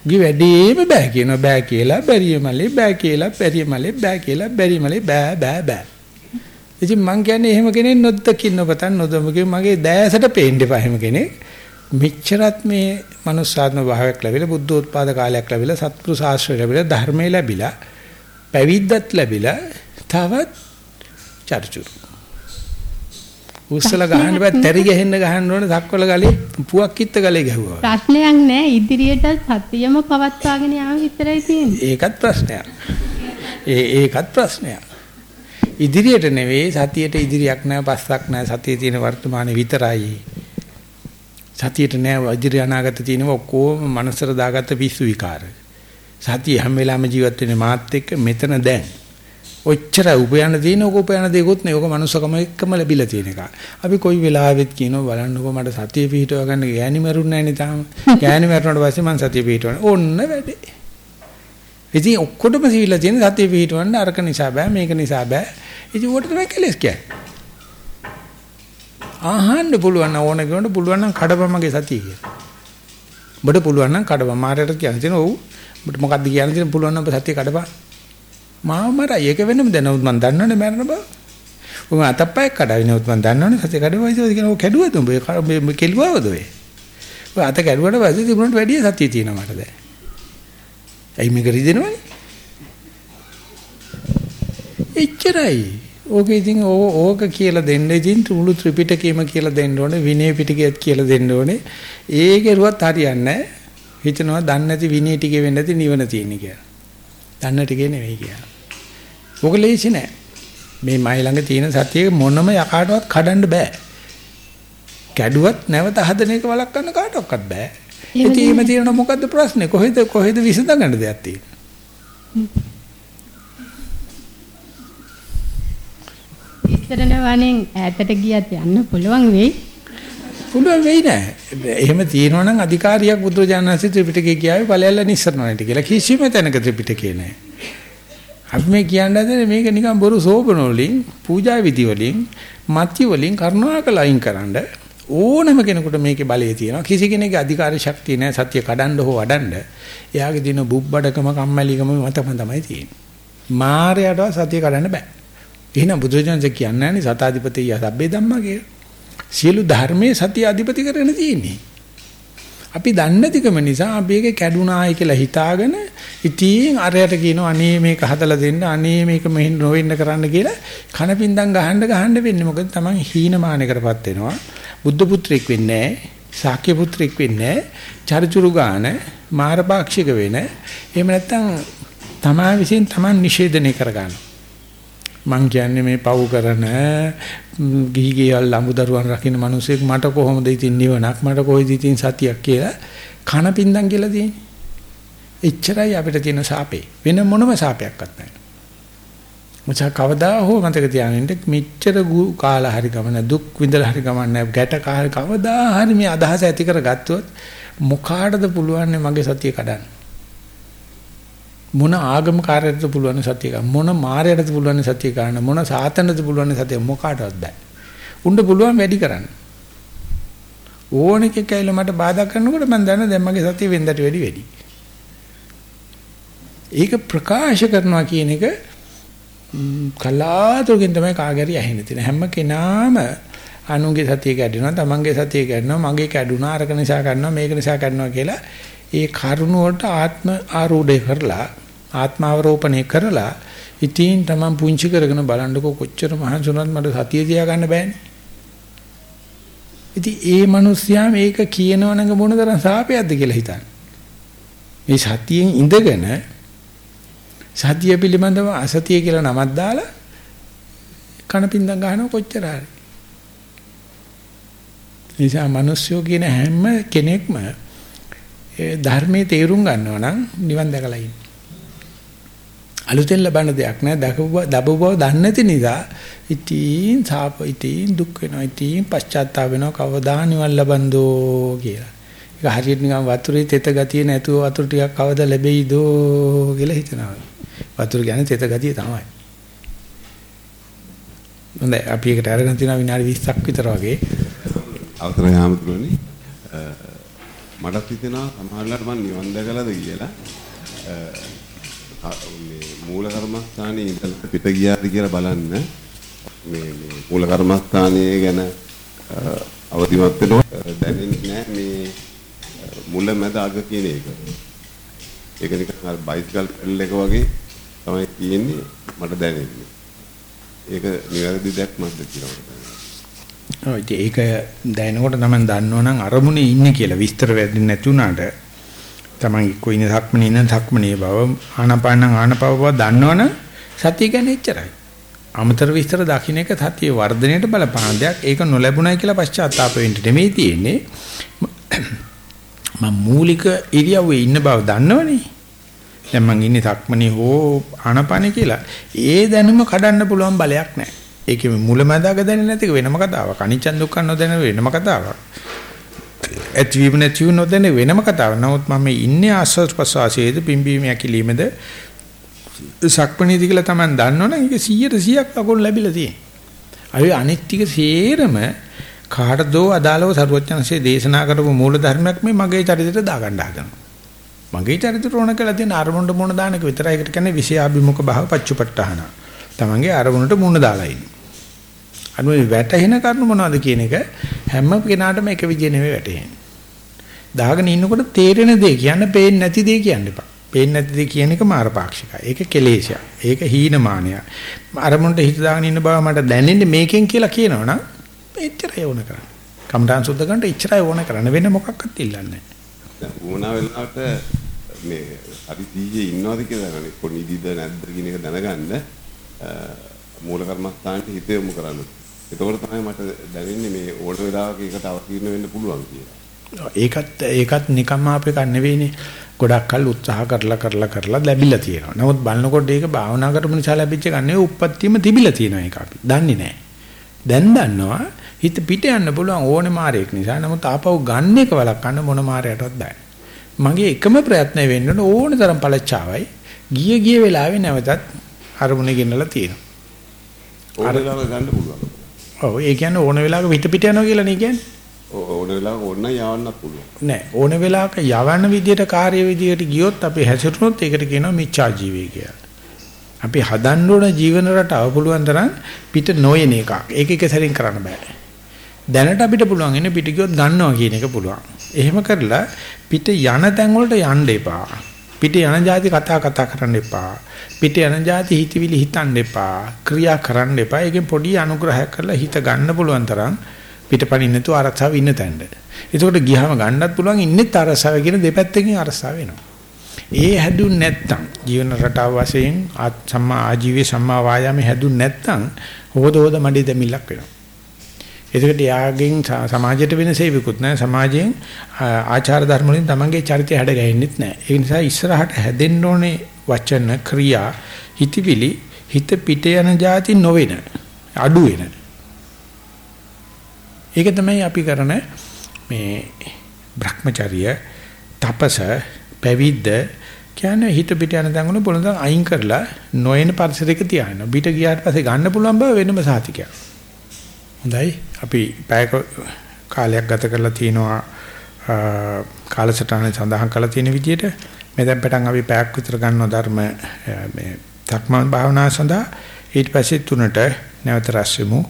ගි වැඩේම බෑ කියනවා. බෑ කියලා. බැරිය මලේ බෑ කියලා. බැරිය මලේ බෑ කියලා. බැරි මලේ බෑ බෑ බෑ ඉතින් මං කියන්නේ එහෙම කෙනෙක් නොදකින්න ඔබතන් නොදමකේ මගේ දෑසට පේන්න එපා එහෙම කෙනෙක්. මෙච්චරත් මේ මනුස්සාත්ම භාවයක් ලැබිලා බුද්ධෝත්පාද කාලයක් ලැබිලා සත්පුරු ශාස්ත්‍රය ලැබිලා ධර්මය ලැබිලා පැවිද්දත් ලැබිලා තවත් චර්චුරු. උස්සල ගහන්න බෑ තරි ගහෙන්න ගහන්න ඕනේ දක්වල ගලේ පුවක් කිත්ත ගලේ ගැහුවා. ප්‍රශ්නයක් නෑ ඉදිරියට සතියම පවත්වාගෙන යාම විතරයි තියෙන්නේ. ඒකත් ප්‍රශ්නයක්. ඒ ඒකත් ප්‍රශ්නයක්. ඉදිරියට නෙවෙයි සතියට ඉදිරියක් නැහැ පස්සක් නැහැ සතියේ තියෙන වර්තමානයේ විතරයි. සතියට නෑ ඉදිරි අනාගත තියෙනවා ඔක්කොම මනසට දාගත්ත පිස්සු විකාර. සතිය හැම වෙලාවෙම ජීවත් වෙන්නේ මාත් එක්ක මෙතන දැන්. ඔච්චර උපයන දින ඔක උපයන දෙයක්වත් නේ. ඔක මනුස්සකම එක්කම ලැබිලා තියෙන එක. අපි කොයි වෙලාවෙත් කියනවා බලන්නකෝ මට සතිය පිහිටව ගන්න ගෑණි මරුන්නේ නැහැ නේ තාම. ගෑණි මරුණාට පස්සේ මම සතිය පිහිටවන. ඕන්න වැඩේ. ඉතින් ඔක්කොටම සිවිලා තියෙන සතිය පිහිටවන්න අරක නිසා බෑ මේක නිසා බෑ. ඉතින් උකට තමයි කෙලස් කියන්නේ. ආහන්න පුළුවන් ඕන කෙනෙකුට පුළුවන් නම් කඩපමගේ සතිය කියලා. ඔබට පුළුවන් නම් කඩපම මාරයට කියන්න තියෙන ඔව්. ඔබට මොකද්ද කියන්න තියෙන පුළුවන් නම් ඔබ සතිය කඩපන්. මාව මරයි ඒක වෙනම දැනුත් මම දන්නවනේ මරන බව. ඔබ අතප්පයක් කඩවිනොත් මම දන්නවනේ සතිය කඩවයිද කියන ඔය කැඩුවද උඹ මේ කෙලුවවද ඔය. ඔය අත කැඩුවට පස්සේ තිබුණට වැඩිය සතිය තියෙනවා මට දැන්. ඇයි මේක රිදෙනවනේ? එච්චරයි. ඕක ඉතින් ඕක කියලා දෙන්න ඉතින් මුළු ත්‍රිපිටකයම කියලා දෙන්න ඕනේ විනය පිටකයත් කියලා දෙන්න ඕනේ. ඒකේරුවත් හරියන්නේ නැහැ. හිතනවා දන්නේ නැති විනය ටිකේ වෙන්න නැති නිවන තියෙන කියලා. දන්න ටිකේ නෙවෙයි කියලා. ඕක ලේසි නෑ. මේ මයි ළඟ තියෙන සතියේ මොනම යකාටවත් කඩන්න බෑ. කැඩුවත් නැවත හදන එක වළක්වන්න කාටවත් බෑ. ඉතින් එහෙම තියෙනවා මොකද්ද ප්‍රශ්නේ? කොහෙද කොහෙද විසඳගන්න දෙයක් තියෙන්නේ? ඉස්සරන වනේ ඈතට ගියත් යන්න පුළුවන් වෙයි. පුළුවන් වෙයි නෑ. එහෙම තියෙනවා නම් අධිකාරියක් බුදුරජාණන්සේ ත්‍රිපිටකේ කියාවේ ඵලයල්ල නිස්සරණයිට කියලා කිසිම තැනක ත්‍රිපිටකේ නෑ. අපි මේ කියන්නේ මේක නිකන් බොරු සෝබන වලින්, පූජා විදි වලින්, මත්ති වලින් කරුණාකර අයින් කරන්න ඕනම කෙනෙකුට මේකේ බලය තියෙනවා. කිසි කෙනෙකුගේ අධිකාර ශක්තිය නෑ සත්‍ය කඩන්න හෝ වඩන්න. එයාගේ දින බුබ්බඩකම කම්මැලිකම මතම තමයි තියෙන්නේ. මායයටවත් සත්‍ය කඩන්න බෑ. එහෙනම් බුදුරජාණන් කියන්නේ නැහැ සතාධිපතිය සබ්බේ ධම්මා කියලා. සියලු ධර්මයේ සතිය අධිපති කරගෙන තියෙන්නේ. අපි දන්නේ නැතිකම නිසා අපි ඒක කැඩුනායි කියලා හිතාගෙන ඉතින් අරයට කියනවා අනේ මේක හදලා දෙන්න අනේ මේක මෙහෙන් නොවෙන්න කරන්න කියලා කනපින්දම් ගහන්න ගහන්න වෙන්නේ. මොකද Taman හීනමානයකටපත් වෙනවා. බුද්ධ පුත්‍රෙක් වෙන්නේ නැහැ ශාක්‍ය පුත්‍රෙක් වෙන්නේ නැහැ චරිචුරු ගාන මාරපාක්ෂික වෙන. එහෙම නැත්නම් තමා විසින් Taman නිෂේධනය කරගන්නවා මං කියන්නේ මේ පව් කරන ගිහිගේවල් ළඟු දරුවන් රකින්න මිනිසෙක් මට කොහොමද ඉතින් නිවනක් මට කොයිද ඉතින් සතියක් කියලා කන පින්දම් කියලා දෙන්නේ. එච්චරයි අපිට තියෙන සාපේ. වෙන මොනම සාපයක්වත් නැහැ. මුචා කවදා හෝ මතක තියාගන්න මෙච්චර කාලා හරි ගමන දුක් විඳලා හරි ගමන් නැහැ. ගැට කාල කවදා හරි මේ අදහස ඇති කරගත්තොත් මොකාටද පුළුවන් මගේ සතිය කඩන්න. මොන ආගම කාර්යයටද පුළුවන් සත්‍ය ගන්න මොන මායයටද පුළුවන් සත්‍ය ගන්න මොන සාතනටද පුළුවන් සත්‍ය මොකාටවත් බෑ. උණ්ඩ පුළුවන් වැඩි කරන්න. ඕන එකේ කයිල මට බාධා කරනකොට මම දන්නවා දැන් මගේ සත්‍ය වෙන්දට වැඩි වැඩි. ඒක ප්‍රකාශ කරනවා කියන එක කලාතුරකින් තමයි කාගරි ඇහෙන්නේ. තියෙන හැම කෙනාම අනුන්ගේ සතිය කැඩෙනවා තමන්ගේ සතිය කැඩෙනවා මගේ කැඩුනා අරක නිසා කැඩෙනවා මේක නිසා කැඩෙනවා කියලා ඒ කරුණ වලට ආත්ම ආරූඪය කරලා ආත්මාවරෝපණය කරලා ඉතින් තමන් පුංචි කරගෙන බලන්නකෝ කොච්චර මහන්සිුණත් මට සතිය තියාගන්න බෑනේ. ඉතින් ඒ මිනිස්සයා මේක කියනවනඟ මොන තරම් සාපයක්ද කියලා හිතන්න. මේ සතියෙන් ඉඳගෙන සතිය පිළිබඳව අසතිය කියලා නමක් දාලා කනපින්දම් ගහනවා කොච්චර හරි. නිසා මිනිස්සුયો කියන හැම කෙනෙක්ම ධර්මයේ තේරුම් ගන්නවා නම් නිවන් දැකලා ඉන්න. අලුතෙන් ලබන දෙයක් නෑ දකපු දබු බව දන්නේ නැති නිසා ඉතින් සාප ඉතින් දුක් වෙනවා ඉතින් පශ්චාත්තාප වෙනවා කවදා නිවන් ලබන්දෝ කියලා. ඒක හරියට නිකන් වතුරේ තෙත ගතිය නැතුව වතුර ටිකක් කවදා ලැබෙයිදෝ කියලා හිතනවා. වතුර කියන්නේ තෙත ගතිය තමයි. හොඳයි අපි එකට අරගෙන තිනවා විනාඩි 20ක් විතර වගේ. අවසරයි ආමතුරුනි මටත් හිතෙනවා සමහරවිට මම නිවන් දැකලාද කියලා මේ මූල කර්මස්ථානයේ ඉඳලා පිට ගියාද කියලා බලන්න මේ මේ මූල කර්මස්ථානයේ ගැන අවදිමත් වෙනවා දැනෙන්නේ නැහැ මේ මුල මැද අග කියන එක. ඒක නිකන් අර බයිසිකල් පෙඩල් එක වගේ තමයි තියෙන්නේ මට දැනෙන්නේ. ඒක නිවැරදි දැක්මක්ද කියලා මට දැනෙනවා. ඔය ඒක දැනනකොට තමයි දන්නවනම් අරමුණේ ඉන්නේ කියලා විස්තර වෙන්නේ නැති වුණාට තමයි කොයින ධක්මනේ ඉන්න ධක්මනේ බව ආනපාන ආනපව බව දන්නවනම් සතිය කියන්නේ එච්චරයි. අමතර විස්තර දකින්න එක සතිය වර්ධනයට බලපාන දෙයක්. ඒක නොලැබුණයි කියලා පශ්චාත්තාප වෙන්න නෙමෙයි තියෙන්නේ. මම මූලික ඉරියව්වේ ඉන්න බව දන්නවනේ. දැන් මං ඉන්නේ ධක්මනේ හෝ ආනපානේ කියලා. ඒ දැනුම කඩන්න පුළුවන් බලයක් නැහැ. ඒකේ මුලමදාග දැනෙන්නේ නැති එක වෙනම කතාවක්. අනිච්ච දුක්ඛ නොදැන වෙනම කතාවක්. ඇතිවීම නැතිවීම නොදැන වෙනම කතාවක්. නමුත් මම ඉන්නේ ආස්වාද ප්‍රසවාසයේද පිම්බීම යකිලීමේද සක්මණේදී කියලා තමයි දන්නවනේ ඒක 100 100ක් අකුල් ලැබිලා තියෙන්නේ. අය අනිත් ටික සේරම කාටදෝ අදාළව සරුවචනසේ දේශනා කරපු මූල ධර්මයක් මේ මගේ චරිතයට දාගන්න හදනවා. මගේ චරිතයට ඕන කියලා තියෙන අරමුණට මුණ දාන එක විතරයි. ඒකට කියන්නේ විෂයාභිමුඛ භාව පච්චුපට්ඨහන. තමන්ගේ අරමුණට මුණ දාලා ඉන්නේ. අනු වැටෙන කරුණු මොනවද කියන එක හැම කෙනාටම එක විදිහ නෙවෙයි වැටෙන්නේ. දාගෙන ඉන්නකොට තේරෙන දේ කියන්න පේන්නේ නැති දේ කියන්න එපා. පේන්නේ නැති දේ කියන එක මාරපාක්ෂිකයි. ඒක කෙලේශයක්. ඒක හීනමානයක්. අරමුණට හිත දාගෙන ඉන්න බව මට දැනෙන්නේ මේකෙන් කියලා කියනවනම් එච්චරයි ඕන කරන්නේ. කම්ඩාන් සුද්ධ කරන්න එච්චරයි ඕන කරන්න වෙන මොකක්වත් ඉල්ලන්නේ නැහැ. දැන් වුණා වෙලාවට මේ හරි දීයේ ඉන්නවද කියලා දැනගන්න. කොනිදිද නැද්ද කියන එක දැනගන්න මූල කර්මස්ථානට හිත යොමු කරන්න. එතකොට තමයි මට දැනෙන්නේ මේ ඕන වෙලාවක ඒකට අවතීර්ණ වෙන්න පුළුවන් කියලා. ඒකත් ඒකත් නිකම්ම අපේ කන් නෙවෙයිනේ. ගොඩක් කල් උත්සාහ කරලා කරලා කරලා ලැබිලා තියෙනවා. නමුත් බලනකොට ඒක භාවනා කරපු නිසා ලැබිච්ච එකක් නෙවෙයි උප්පත්තියම තිබිලා තියෙනවා ඒක අපි. දන්නේ නැහැ. දැන් දන්නවා හිත පිට යන්න පුළුවන් ඕනේ මාරයක් නිසා. නමුත් ආපහු ගන්න එක වළක්වන්න මොන මාරයටවත් බෑ. මගේ එකම ප්‍රයත්නය වෙන්න ඕනේ තරම් පළච්චාවයි. ගිය ගිය වෙලාවේ නැවතත් අරමුණේ ගෙනලා තියෙනවා. ඕන වෙලාවක ගන්න පුළුවන්. ඔව් ඒ කියන්නේ ඕන වෙලාවක පිට පිට යනවා කියලා නේ කියන්නේ. ඕන වෙලාවක ඕන යවන්නත් පුළුවන්. නෑ ඕන වෙලාවක යවන විදියට කාර්ය විදියට ගියොත් අපි හැසිරුණොත් ඒකට කියනවා මිච්ඡා ජීවය කියලා. අපි හදන්න ඕන ජීවන රටාව පුළුවන් තරම් පිට නොයන එකක්. ඒක එක සැරින් කරන්න බෑ. දැනට අපිට පුළුවන් ඉන්නේ පිට ගියොත් ගන්නවා කියන එක පුළුවන්. එහෙම කරලා පිට යන තැන් වලට යන්න එපා. පිට යන જાති කතා කතා කරන්න එපා. පිට යන જાති හිතවිලි හිතන්න එපා. ක්‍රියා කරන්න එපා. ඒකෙන් පොඩි අනුග්‍රහයක් කරලා හිත ගන්න පුළුවන් තරම් පිටපණින් නැතුව ආරක්ෂාව ඉන්න තැනට. ඒකට ගියාම ගන්නත් පුළුවන් ඉන්නෙත් ආරක්ෂාව කියන දෙපැත්තකින් ආරක්ෂාව වෙනවා. ඒ හැදුන් නැත්තම් ජීවන රටාව වශයෙන් සම්මා ආජීවයේ සම්මා වායාමයේ හැදුන් නැත්තම් හොද හොද මඩේ දෙමිලක් වෙනවා. එතකොට යාගෙන් සමාජයට වෙන සේවිකුත් නැහැ සමාජයෙන් ආචාර ධර්ම වලින් තමන්ගේ චරිතය හැඩ ගැහෙන්නෙත් නැහැ. ඒ නිසා ඉස්සරහට හැදෙන්න ඕනේ වචන ක්‍රියා හිතවිලි හිත පිට යන જાති නොවෙන අඩු වෙන. ඒක තමයි අපි කරන මේ Brahmacharya තපස පැවිද්ද කියන්නේ හිත පිට යන දඟුන පොළඳන් අයින් කරලා නොයන පරිසරයක තියාගෙන පිට ගියාට පස්සේ ගන්න පුළුවන් බව වෙනම සාතිකයක්. හොඳයි අපි පැයක කාලයක් ගත කරලා තිනවා කාලසටහන සඳහන් කරලා තියෙන විදිහට මෙතෙන් පටන් අපි පැයක් විතර ගන්නවා ධර්ම මේ ධක්මන් භාවනා සඳහා ඊට පස්සේ තුනට නැවත රැස් වෙමු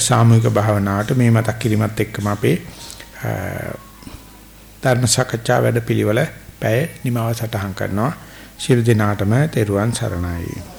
සාමූහික භාවනාවට මේ මතක් කිරීමත් එක්කම අපේ ධර්ම සාකච්ඡා වැඩපිළිවෙල පැය නිමව සටහන් කරනවා. ශිරු දිනාටම තෙරුවන් සරණයි.